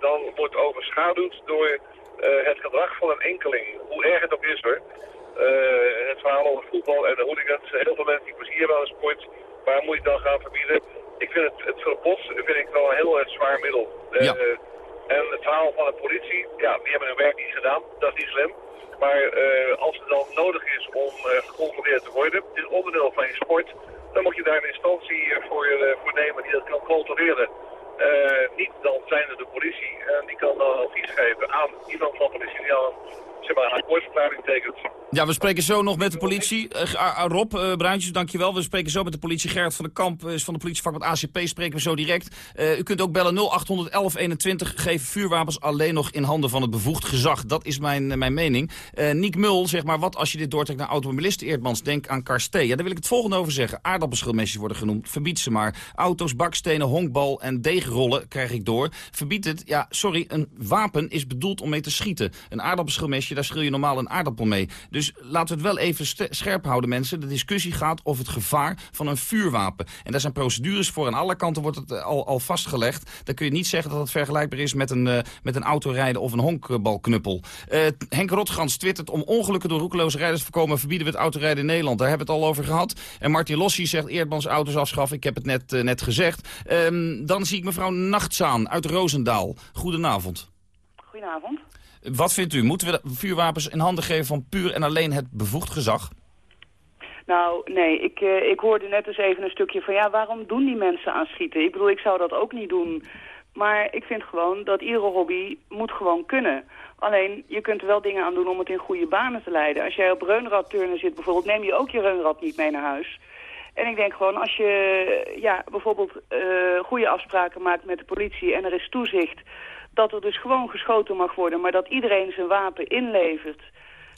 dan wordt overschaduwd door het gedrag van een enkeling. Hoe erg het ook is hoor. Het verhaal over voetbal en de hooligans. Heel veel mensen die plezier hebben aan de sport. Waar moet je het dan gaan verbieden? Ik vind het, het verbod vind ik wel een heel zwaar middel. Ja. Uh, en het verhaal van de politie, ja, die hebben hun werk niet gedaan. Dat is niet slim. Maar als het dan nodig is om gecontroleerd te worden, het is onderdeel van je sport, dan moet je daar een instantie voor, voor nemen die dat kan controleren. niet dan zijn er de politie en die kan dan advies geven aan iemand van de politie die zeg maar, een akkoordverklaring tekent. Ja, we spreken zo nog met de politie. Uh, Rob uh, Bruintjes, dankjewel. We spreken zo met de politie. Gerrit van de Kamp is van de politievak ACP. Spreken we zo direct. U kunt ook bellen 0800 1121. Geef vuurwapens alleen nog in handen van het bevoegd gezag. Dat is mijn, mijn mening. Niek Mul, zeg maar, wat als je dit doortrekt naar automobilisten, Eerdmans? Denk aan Karsté. Ja, daar wil ik het volgende over zeggen. Aardappelschilmesjes worden genoemd. Verbied ze maar. Auto's, bakstenen, honkbal en deegrollen krijg ik door. Verbied het. Ja, sorry, een wapen is bedoeld om mee te schieten. Een aardappelschilmesje, daar schil je normaal een aardappel mee. Dus laten we het wel even scherp houden, mensen. De discussie gaat over het gevaar van een vuurwapen. En daar zijn procedures voor. Aan alle kanten wordt het al, al vastgelegd. Dan kun je niet zeggen dat het vergelijkbaar is met een, uh, met een autorijden of een honkbalknuppel. Uh, Henk Rotgans twittert om ongelukken door roekeloze rijders te voorkomen... verbieden we het autorijden in Nederland. Daar hebben we het al over gehad. En Martin Lossi zegt Eerdmans auto's afschaffen. Ik heb het net, net gezegd. Um, dan zie ik mevrouw Nachtzaan uit Roosendaal. Goedenavond. Goedenavond. Wat vindt u? Moeten we vuurwapens in handen geven van puur en alleen het bevoegd gezag? Nou, nee, ik, uh, ik hoorde net eens even een stukje van... ja, waarom doen die mensen aan schieten? Ik bedoel, ik zou dat ook niet doen. Maar ik vind gewoon dat iedere hobby moet gewoon kunnen. Alleen, je kunt er wel dingen aan doen om het in goede banen te leiden. Als jij op reunradturnen zit bijvoorbeeld, neem je ook je reunrad niet mee naar huis. En ik denk gewoon, als je ja, bijvoorbeeld uh, goede afspraken maakt met de politie... en er is toezicht dat er dus gewoon geschoten mag worden... maar dat iedereen zijn wapen inlevert...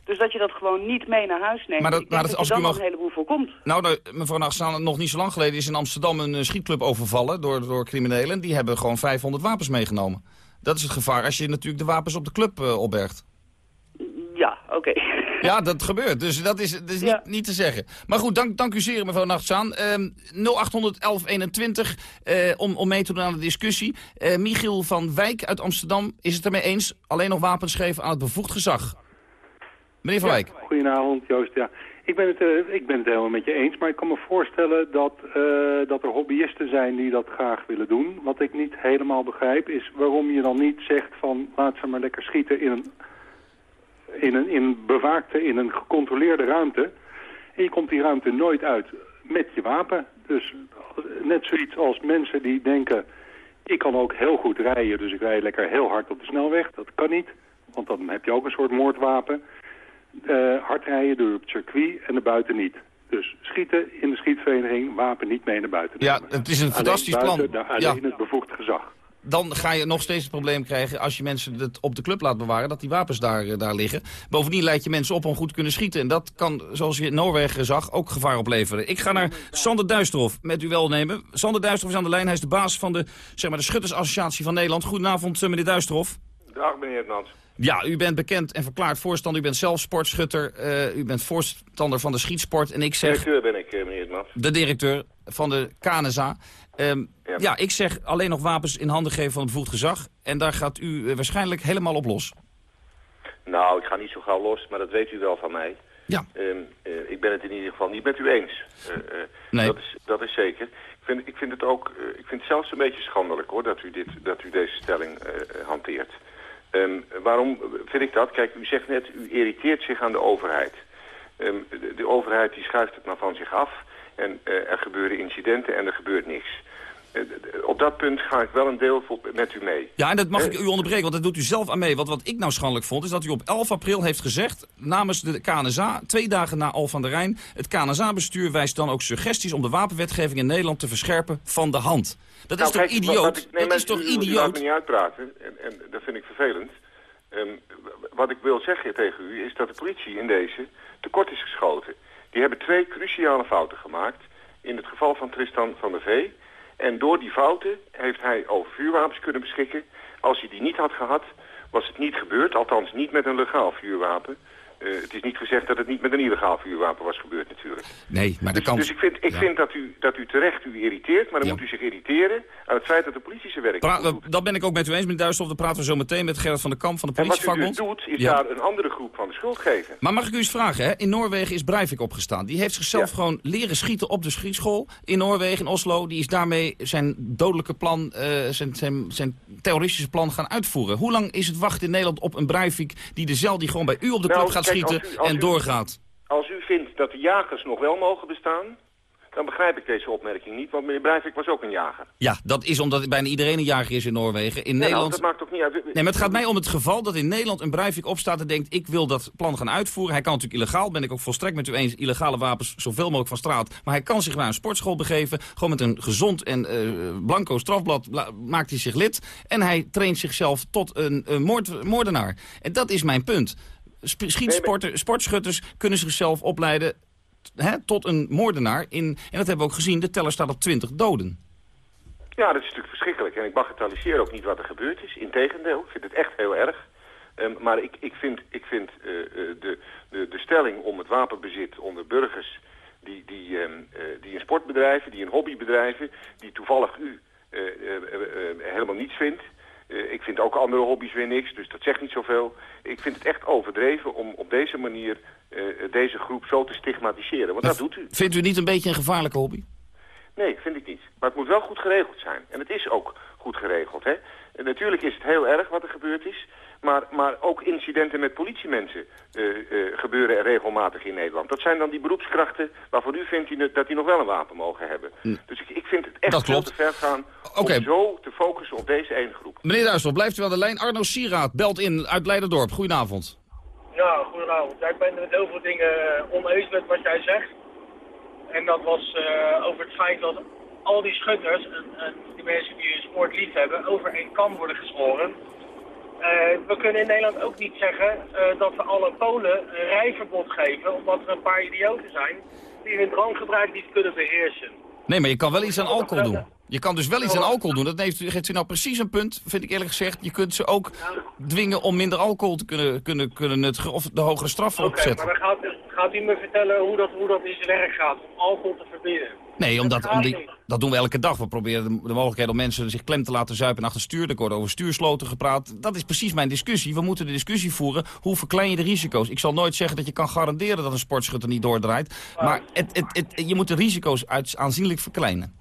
Dus dat je dat gewoon niet mee naar huis neemt. Maar dat, maar dat, als er dan mag... een heleboel voorkomt. Nou, nou mevrouw Nachtstaan, nog niet zo lang geleden is in Amsterdam een uh, schietclub overvallen door, door criminelen. Die hebben gewoon 500 wapens meegenomen. Dat is het gevaar als je natuurlijk de wapens op de club uh, opbergt. Ja, dat gebeurt. Dus dat is, dat is ja. niet, niet, te zeggen. Maar goed, dank, dank u zeer, mevrouw Nachtsaan. Um, 0800 1121 uh, om, om mee te doen aan de discussie. Uh, Michiel van Wijk uit Amsterdam is het ermee eens... alleen nog wapens geven aan het bevoegd gezag. Meneer Van ja, Wijk. Goedenavond, Joost. Ja. Ik ben, het, uh, ik ben het helemaal met je eens, maar ik kan me voorstellen dat, uh, dat er hobbyisten zijn die dat graag willen doen. Wat ik niet helemaal begrijp is waarom je dan niet zegt van laat ze maar lekker schieten in een in een, in een bewaakte, in een gecontroleerde ruimte. En je komt die ruimte nooit uit met je wapen. Dus net zoiets als mensen die denken... ik kan ook heel goed rijden, dus ik rijd lekker heel hard op de snelweg. Dat kan niet, want dan heb je ook een soort moordwapen. Uh, hard rijden door het circuit en naar buiten niet. Dus schieten in de schietvereniging, wapen niet mee naar buiten Ja, het is een fantastisch buiten, plan. Alleen ja. het bevoegd gezag dan ga je nog steeds het probleem krijgen als je mensen het op de club laat bewaren, dat die wapens daar, daar liggen. Bovendien leid je mensen op om goed te kunnen schieten. En dat kan, zoals je in Noorwegen zag, ook gevaar opleveren. Ik ga naar Sander Duisterhof, met u welnemen. Sander Duisterhof is aan de lijn, hij is de baas van de, zeg maar, de Schuttersassociatie van Nederland. Goedenavond, meneer Duisterhof. Dag, meneer Nans. Ja, u bent bekend en verklaard voorstander. U bent zelf sportschutter. Uh, u bent voorstander van de schietsport. En ik zeg... Directeur ben ik, meneer De directeur van de KNSA. Um, ja. ja. ik zeg alleen nog wapens in handen geven van het bevoegd gezag. En daar gaat u waarschijnlijk helemaal op los. Nou, ik ga niet zo gauw los, maar dat weet u wel van mij. Ja. Um, uh, ik ben het in ieder geval niet met u eens. Uh, nee. dat, is, dat is zeker. Ik vind, ik vind het ook, ik vind het zelfs een beetje schandelijk hoor, dat u, dit, dat u deze stelling hanteert. Um, waarom vind ik dat? Kijk, u zegt net, u irriteert zich aan de overheid. De, de, overheid die schuift het maar van zich af. En er gebeuren incidenten en er gebeurt niks. Eh, op dat punt ga ik wel een deel met u mee. Ja, en dat mag ik u onderbreken, want dat doet u zelf aan mee. Want wat ik nou schandelijk vond, is dat u op 11 april heeft gezegd... namens de KNSA, twee dagen na Al van der Rijn... het KNSA-bestuur wijst dan ook suggesties om de wapenwetgeving in Nederland te verscherpen van de hand. Dat is nou, toch idioot? Ik, nee, dat is toch u, idioot? U laat me niet uitpraten, en, en dat vind ik vervelend. Um, wat ik wil zeggen tegen u is dat de politie in deze tekort is geschoten. Die hebben twee cruciale fouten gemaakt. In het geval van Tristan van der Vee en door die fouten heeft hij over vuurwapens kunnen beschikken. Als hij die niet had gehad, was het niet gebeurd. Althans niet met een legaal vuurwapen. Uh, het is niet gezegd dat het niet met een illegaal vuurwapen was gebeurd natuurlijk. Nee, maar dus, kan... Dus ik vind, ik ja. vind dat, u, dat u terecht u irriteert, maar dan Ja. moet u zich irriteren aan het feit dat de politie zijn werk Pra- niet goed doet. dat ben ik ook met u eens, meneer Duisterhof. Daar praten we zo meteen met Gerrit van der Kamp van de En wat u dus politievakbond. doet, is Ja. daar een andere groep van de schuld geven. Maar mag ik u eens vragen, hè? in Noorwegen is Breivik opgestaan. Die heeft zichzelf gewoon leren schieten op de schietschool in Noorwegen, in Oslo. Die is daarmee zijn dodelijke plan, eh, zijn, zijn, zijn terroristische plan gaan uitvoeren. Hoe lang is het wachten in Nederland op een Breivik die de cel die gewoon bij u op de Nou, club gaat schieten als u- als en u- doorgaat? Als u vindt dat de jagers nog wel mogen bestaan, dan begrijp ik deze opmerking niet. Want meneer Breivik was ook een jager. Ja, dat is omdat bijna iedereen een jager is in Noorwegen. In Ja, nou, Nederland... dat maakt toch niet uit. Nee, maar het gaat mij om het geval dat in Nederland een Breivik opstaat en denkt... ik wil dat plan gaan uitvoeren. Hij kan natuurlijk illegaal, ben ik ook volstrekt met u eens... illegale wapens zoveel mogelijk van straat. Maar hij kan zich naar een sportschool begeven. Gewoon met een gezond en eh, blanco strafblad la- maakt hij zich lid. En hij traint zichzelf tot een, een moord, moordenaar. En dat is mijn punt. Schietsporters, sportschutters kunnen zichzelf opleiden hè, tot een moordenaar. In, en dat hebben we ook gezien, de teller staat op 20 doden. Ja, dat is natuurlijk verschrikkelijk. En ik bagatelliseer ook niet wat er gebeurd is. Integendeel, ik vind het echt heel erg. Ehm, maar ik, ik vind, ik vind eh, eh, de, de, de stelling om het wapenbezit onder burgers... die, die, eh, die een sport bedrijven, die een hobby bedrijven... die toevallig u helemaal niets vindt... Eh, ik vind ook andere hobby's weer niks, dus dat zegt niet zoveel. Ik vind het echt overdreven om op deze manier eh, deze groep zo te stigmatiseren. Want dat doet u. Vindt u niet een beetje een gevaarlijke hobby? Nee, vind ik niet. Maar het moet wel goed geregeld zijn. En het is ook goed geregeld. Hè? En natuurlijk is het heel erg wat er gebeurd is. Maar, maar ook incidenten met politiemensen eh, eh, gebeuren er regelmatig in Nederland. Dat zijn dan die beroepskrachten waarvan u vindt die- dat die nog wel een wapen mogen hebben. Dus ik, ik vind het echt Dat klopt. te ver gaan om zo te focussen op deze ene groep. Meneer Duisterhof, blijft u aan de lijn. Arno Sieraad belt in uit Leiderdorp. Goedenavond. Ja, goedenavond. Ja, ik ben met heel veel dingen eh, oneens met wat jij zegt. En dat was eh, over het feit dat al die schutters en, en die mensen die hun sport lief hebben, over één kam worden geschoren. Eh, we kunnen in Nederland ook niet zeggen eh, dat we alle Polen een rijverbod geven, omdat er een paar idioten zijn die hun drankgebruik niet kunnen beheersen. Nee, maar je kan wel iets aan alcohol doen. Je kan dus wel iets aan alcohol doen. Dat heeft, u- geeft u nou precies een punt, vind ik eerlijk gezegd. Je kunt ze ook dwingen om minder alcohol te kunnen, kunnen, kunnen nuttigen of de hogere straffen Oké, opzetten. maar dan gaat, gaat u me vertellen hoe dat, hoe dat in zijn werk gaat om alcohol te verbieden. Nee, omdat, om die, dat doen we elke dag. We proberen de, de mogelijkheid om mensen zich klem te laten zuipen achter stuur. Er wordt over stuursloten gepraat. Dat is precies mijn discussie. We moeten de discussie voeren. Hoe verklein je de risico's? Ik zal nooit zeggen dat je kan garanderen dat een sportschutter niet doordraait. Maar het, het, het, je moet de risico's uit, aanzienlijk verkleinen.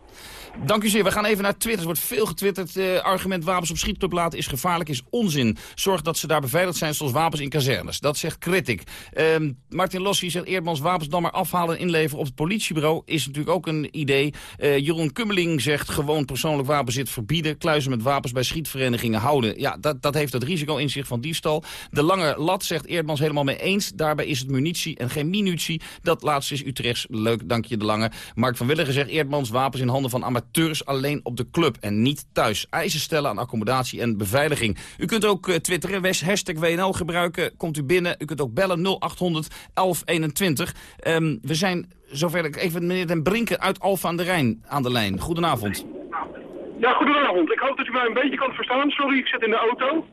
Dank u zeer. We gaan even naar Twitter. Er wordt veel getwitterd. Eh, argument wapens op schietclub laten is gevaarlijk, is onzin. Zorg dat ze daar beveiligd zijn zoals wapens in kazernes. Dat zegt Critic. Ehm, Martin Lossi zegt Eerdmans wapens dan maar afhalen en inleveren op het politiebureau. Is natuurlijk ook een idee. Eh, Jeroen Kummeling zegt gewoon persoonlijk wapenzit verbieden. Kluizen met wapens bij schietverenigingen houden. Ja, dat, dat heeft het risico in zich van diefstal. De lange lat zegt Eerdmans helemaal mee eens. Daarbij is het munitie en geen minutie. Dat laatste is Utrechts. Leuk, dank je de lange. Mark van Willigen zegt Eerdmans wapens in handen van amateurs alleen op de club en niet thuis. Eisen stellen aan accommodatie en beveiliging. U kunt ook eh, twitteren, Wes, hashtag WNL gebruiken. Komt u binnen. U kunt ook bellen 0800 1121. Ehm, we zijn zover ik even meneer Den Brinken uit Alfa aan de Rijn aan de lijn. Goedenavond. Ja, goedenavond. Ik hoop dat u mij een beetje kan verstaan. Sorry, ik zit in de auto.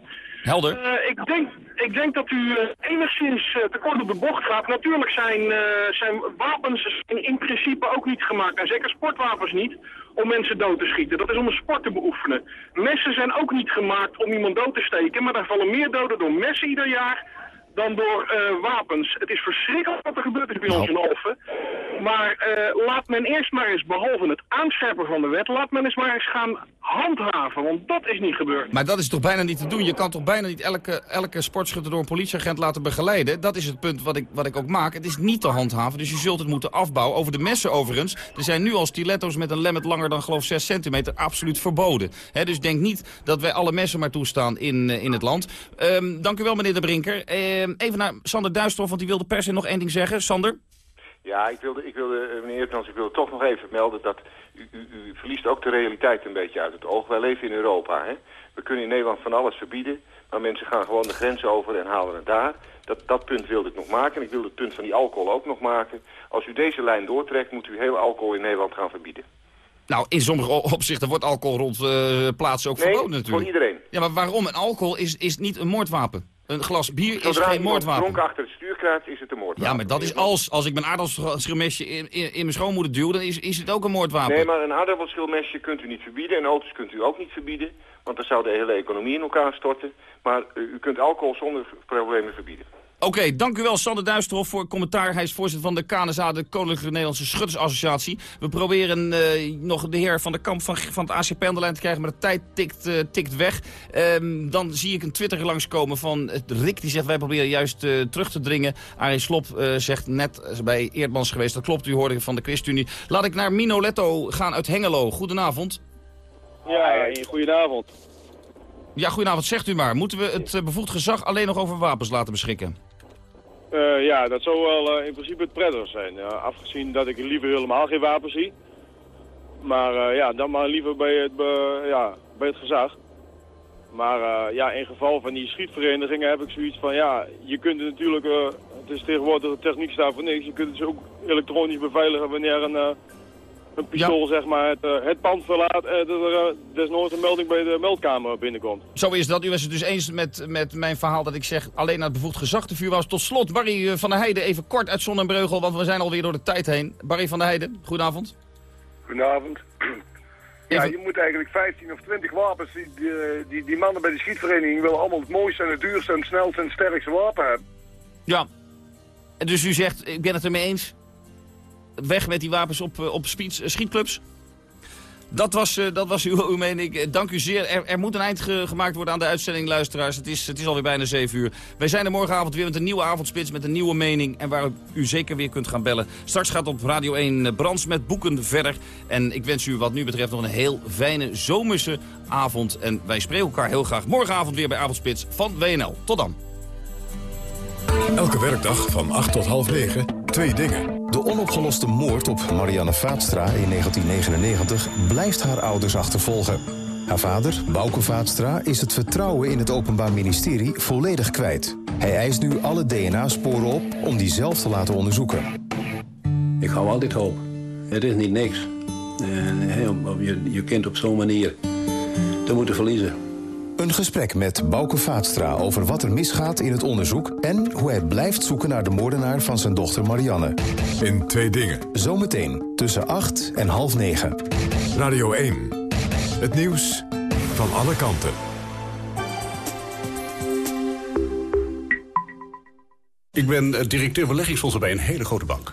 Helder. Eh, ik, denk, ik denk dat u eh, enigszins uh, tekort op de bocht gaat. Natuurlijk zijn, zijn wapens in principe ook niet gemaakt, en zeker sportwapens niet, om mensen dood te schieten. Dat is om een sport te beoefenen. Messen zijn ook niet gemaakt om iemand dood te steken, maar er vallen meer doden door messen ieder jaar dan door uh, wapens. Het is verschrikkelijk wat er gebeurd is bij ons in Alphen. Maar uh, laat men eerst maar eens, behalve het aanscherpen van de wet... laat men eens maar eens gaan handhaven, want dat is niet gebeurd. Maar dat is toch bijna niet te doen? Je kan toch bijna niet elke, elke sportschutter door een politieagent laten begeleiden? Dat is het punt wat ik, wat ik ook maak. Het is niet te handhaven, dus je zult het moeten afbouwen. Over de messen overigens, er zijn nu al stiletto's met een lemmet langer dan geloof 6 centimeter absoluut verboden. He, dus denk niet dat wij alle messen maar toestaan in, uh, in het land. Um, dank u wel meneer De Brinker. Um, even naar Sander Duistorf, want die wilde per se nog één ding zeggen. Sander? Ja, ik wilde, ik wilde meneer Eertmans, ik wilde toch nog even melden dat u, u, u, verliest ook de realiteit een beetje uit het oog. Wij leven in Europa, hè. We kunnen in Nederland van alles verbieden, maar mensen gaan gewoon de grens over en halen het daar. Dat, dat punt wilde ik nog maken en ik wilde het punt van die alcohol ook nog maken. Als u deze lijn doortrekt, moet u heel alcohol in Nederland gaan verbieden. Nou, in sommige opzichten wordt alcohol rond uh, plaatsen ook nee, verboden natuurlijk. voor iedereen. Ja, maar waarom? Een alcohol is, is niet een moordwapen. Een glas bier Zodra is geen moordwapen. dronken achter het stuur is het een moordwapen. Ja, maar dat is als, als ik mijn aardappelschilmesje in, in, in mijn schoonmoeder duw, dan is, is het ook een moordwapen. Nee, maar een aardappelschilmesje kunt u niet verbieden en auto's kunt u ook niet verbieden. Want dan zou de hele economie in elkaar storten. Maar uh, u kunt alcohol zonder problemen verbieden. Oké, okay, dank u wel Sander Duisterhof voor het commentaar. Hij is voorzitter van de KNSA, de Koninklijke Nederlandse Schuttersassociatie. We proberen uh, nog de heer van de kamp van, van het ACP aan de lijn te krijgen, maar de tijd tikt, uh, tikt weg. Um, dan zie ik een Twitter langskomen van Rick, die zegt wij proberen juist uh, terug te dringen. Arie Slop zegt net bij Eerdmans geweest, dat klopt, u hoorde van de ChristenUnie. Laat ik naar Mino Letto gaan uit Hengelo. Goedenavond. Ja, goedenavond. Ja, goedenavond. Zegt u maar. Moeten we het bevoegd gezag alleen nog over wapens laten beschikken? Uh, ja, dat zou wel uh, in principe het prettig zijn. Ja, afgezien dat ik liever helemaal geen wapens zie. Maar uh, ja, dan maar liever bij het, ja, bij het gezag. Maar ja, in geval van die schietverenigingen heb ik zoiets van, ja, je kunt het natuurlijk, het is tegenwoordig de techniek staat voor niks, je kunt het dus ook elektronisch beveiligen wanneer een, een pistool ja. zeg maar het, uh, het pand verlaat en dat er desnoods een melding bij de meldkamer binnenkomt. Zo is dat. U was het dus eens met, met mijn verhaal dat ik zeg alleen naar het bevoegd gezag te vuur was. Tot slot, Barry van der Heijden, even kort uit Zon en Breugel, want we zijn alweer door de tijd heen. Barry van der Heijden, goedenavond. Goedenavond. Ja, je moet eigenlijk 15 of 20 wapens. Die, die, die mannen bij de schietvereniging willen allemaal het mooiste en het duurste en het snelste en het sterkste wapen hebben. Ja. En dus u zegt, ik ben het ermee eens, weg met die wapens op, op speeds, schietclubs. Dat was, uh, dat was uw, uw mening. Dank u zeer. Er, er moet een eind ge gemaakt worden aan de uitzending, luisteraars. Het is, het is alweer bijna 7 uur. Wij zijn er morgenavond weer met een nieuwe avondspits, met een nieuwe mening. En waar u zeker weer kunt gaan bellen. Straks gaat op Radio 1 Brands met boeken verder. En ik wens u wat nu betreft nog een heel fijne zomerse avond. En wij spreken elkaar heel graag morgenavond weer bij Avondspits van WNL. Tot dan. Elke werkdag van 8 tot half 9, twee dingen. De onopgeloste moord op Marianne Vaatstra in 1999 blijft haar ouders achtervolgen. Haar vader, Bouke Vaatstra, is het vertrouwen in het Openbaar Ministerie volledig kwijt. Hij eist nu alle DNA-sporen op om die zelf te laten onderzoeken. Ik hou altijd hoop. Het is niet niks. Je, je kunt op zo'n manier te moeten verliezen. Een gesprek met Bouke Vaatstra over wat er misgaat in het onderzoek... en hoe hij blijft zoeken naar de moordenaar van zijn dochter Marianne. In twee dingen. Zometeen tussen 8 en half 9. Radio 1. Het nieuws van alle kanten. Ik ben directeur beleggingsfondsen bij een hele grote bank.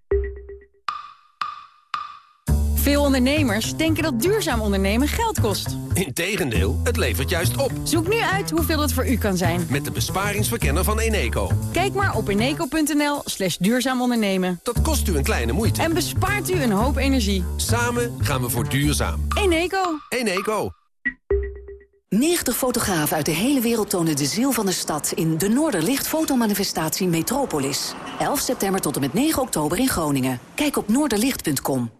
Veel ondernemers denken dat duurzaam ondernemen geld kost. Integendeel, het levert juist op. Zoek nu uit hoeveel het voor u kan zijn. Met de besparingsverkenner van Eneco. Kijk maar op eneco.nl slash duurzaam ondernemen. Dat kost u een kleine moeite. En bespaart u een hoop energie. Samen gaan we voor duurzaam. Eneco. Eneco. 90 fotografen uit de hele wereld tonen de ziel van de stad... in de Noorderlicht fotomanifestatie Metropolis. 11 september tot en met 9 oktober in Groningen. Kijk op noorderlicht.com.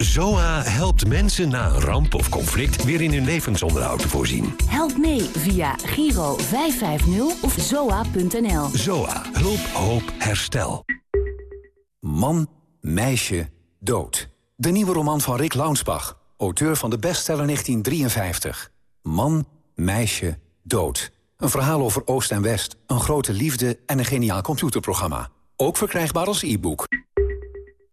ZOA helpt mensen na een ramp of conflict weer in hun levensonderhoud te voorzien. Help mee via Giro 550 of zoa.nl. ZOA. Hulp, hoop, herstel. Man, meisje, dood. De nieuwe roman van Rick Launsbach, auteur van de bestseller 1953. Man, meisje, dood. Een verhaal over Oost en West, een grote liefde en een geniaal computerprogramma. Ook verkrijgbaar als e-book.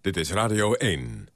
Dit is Radio 1.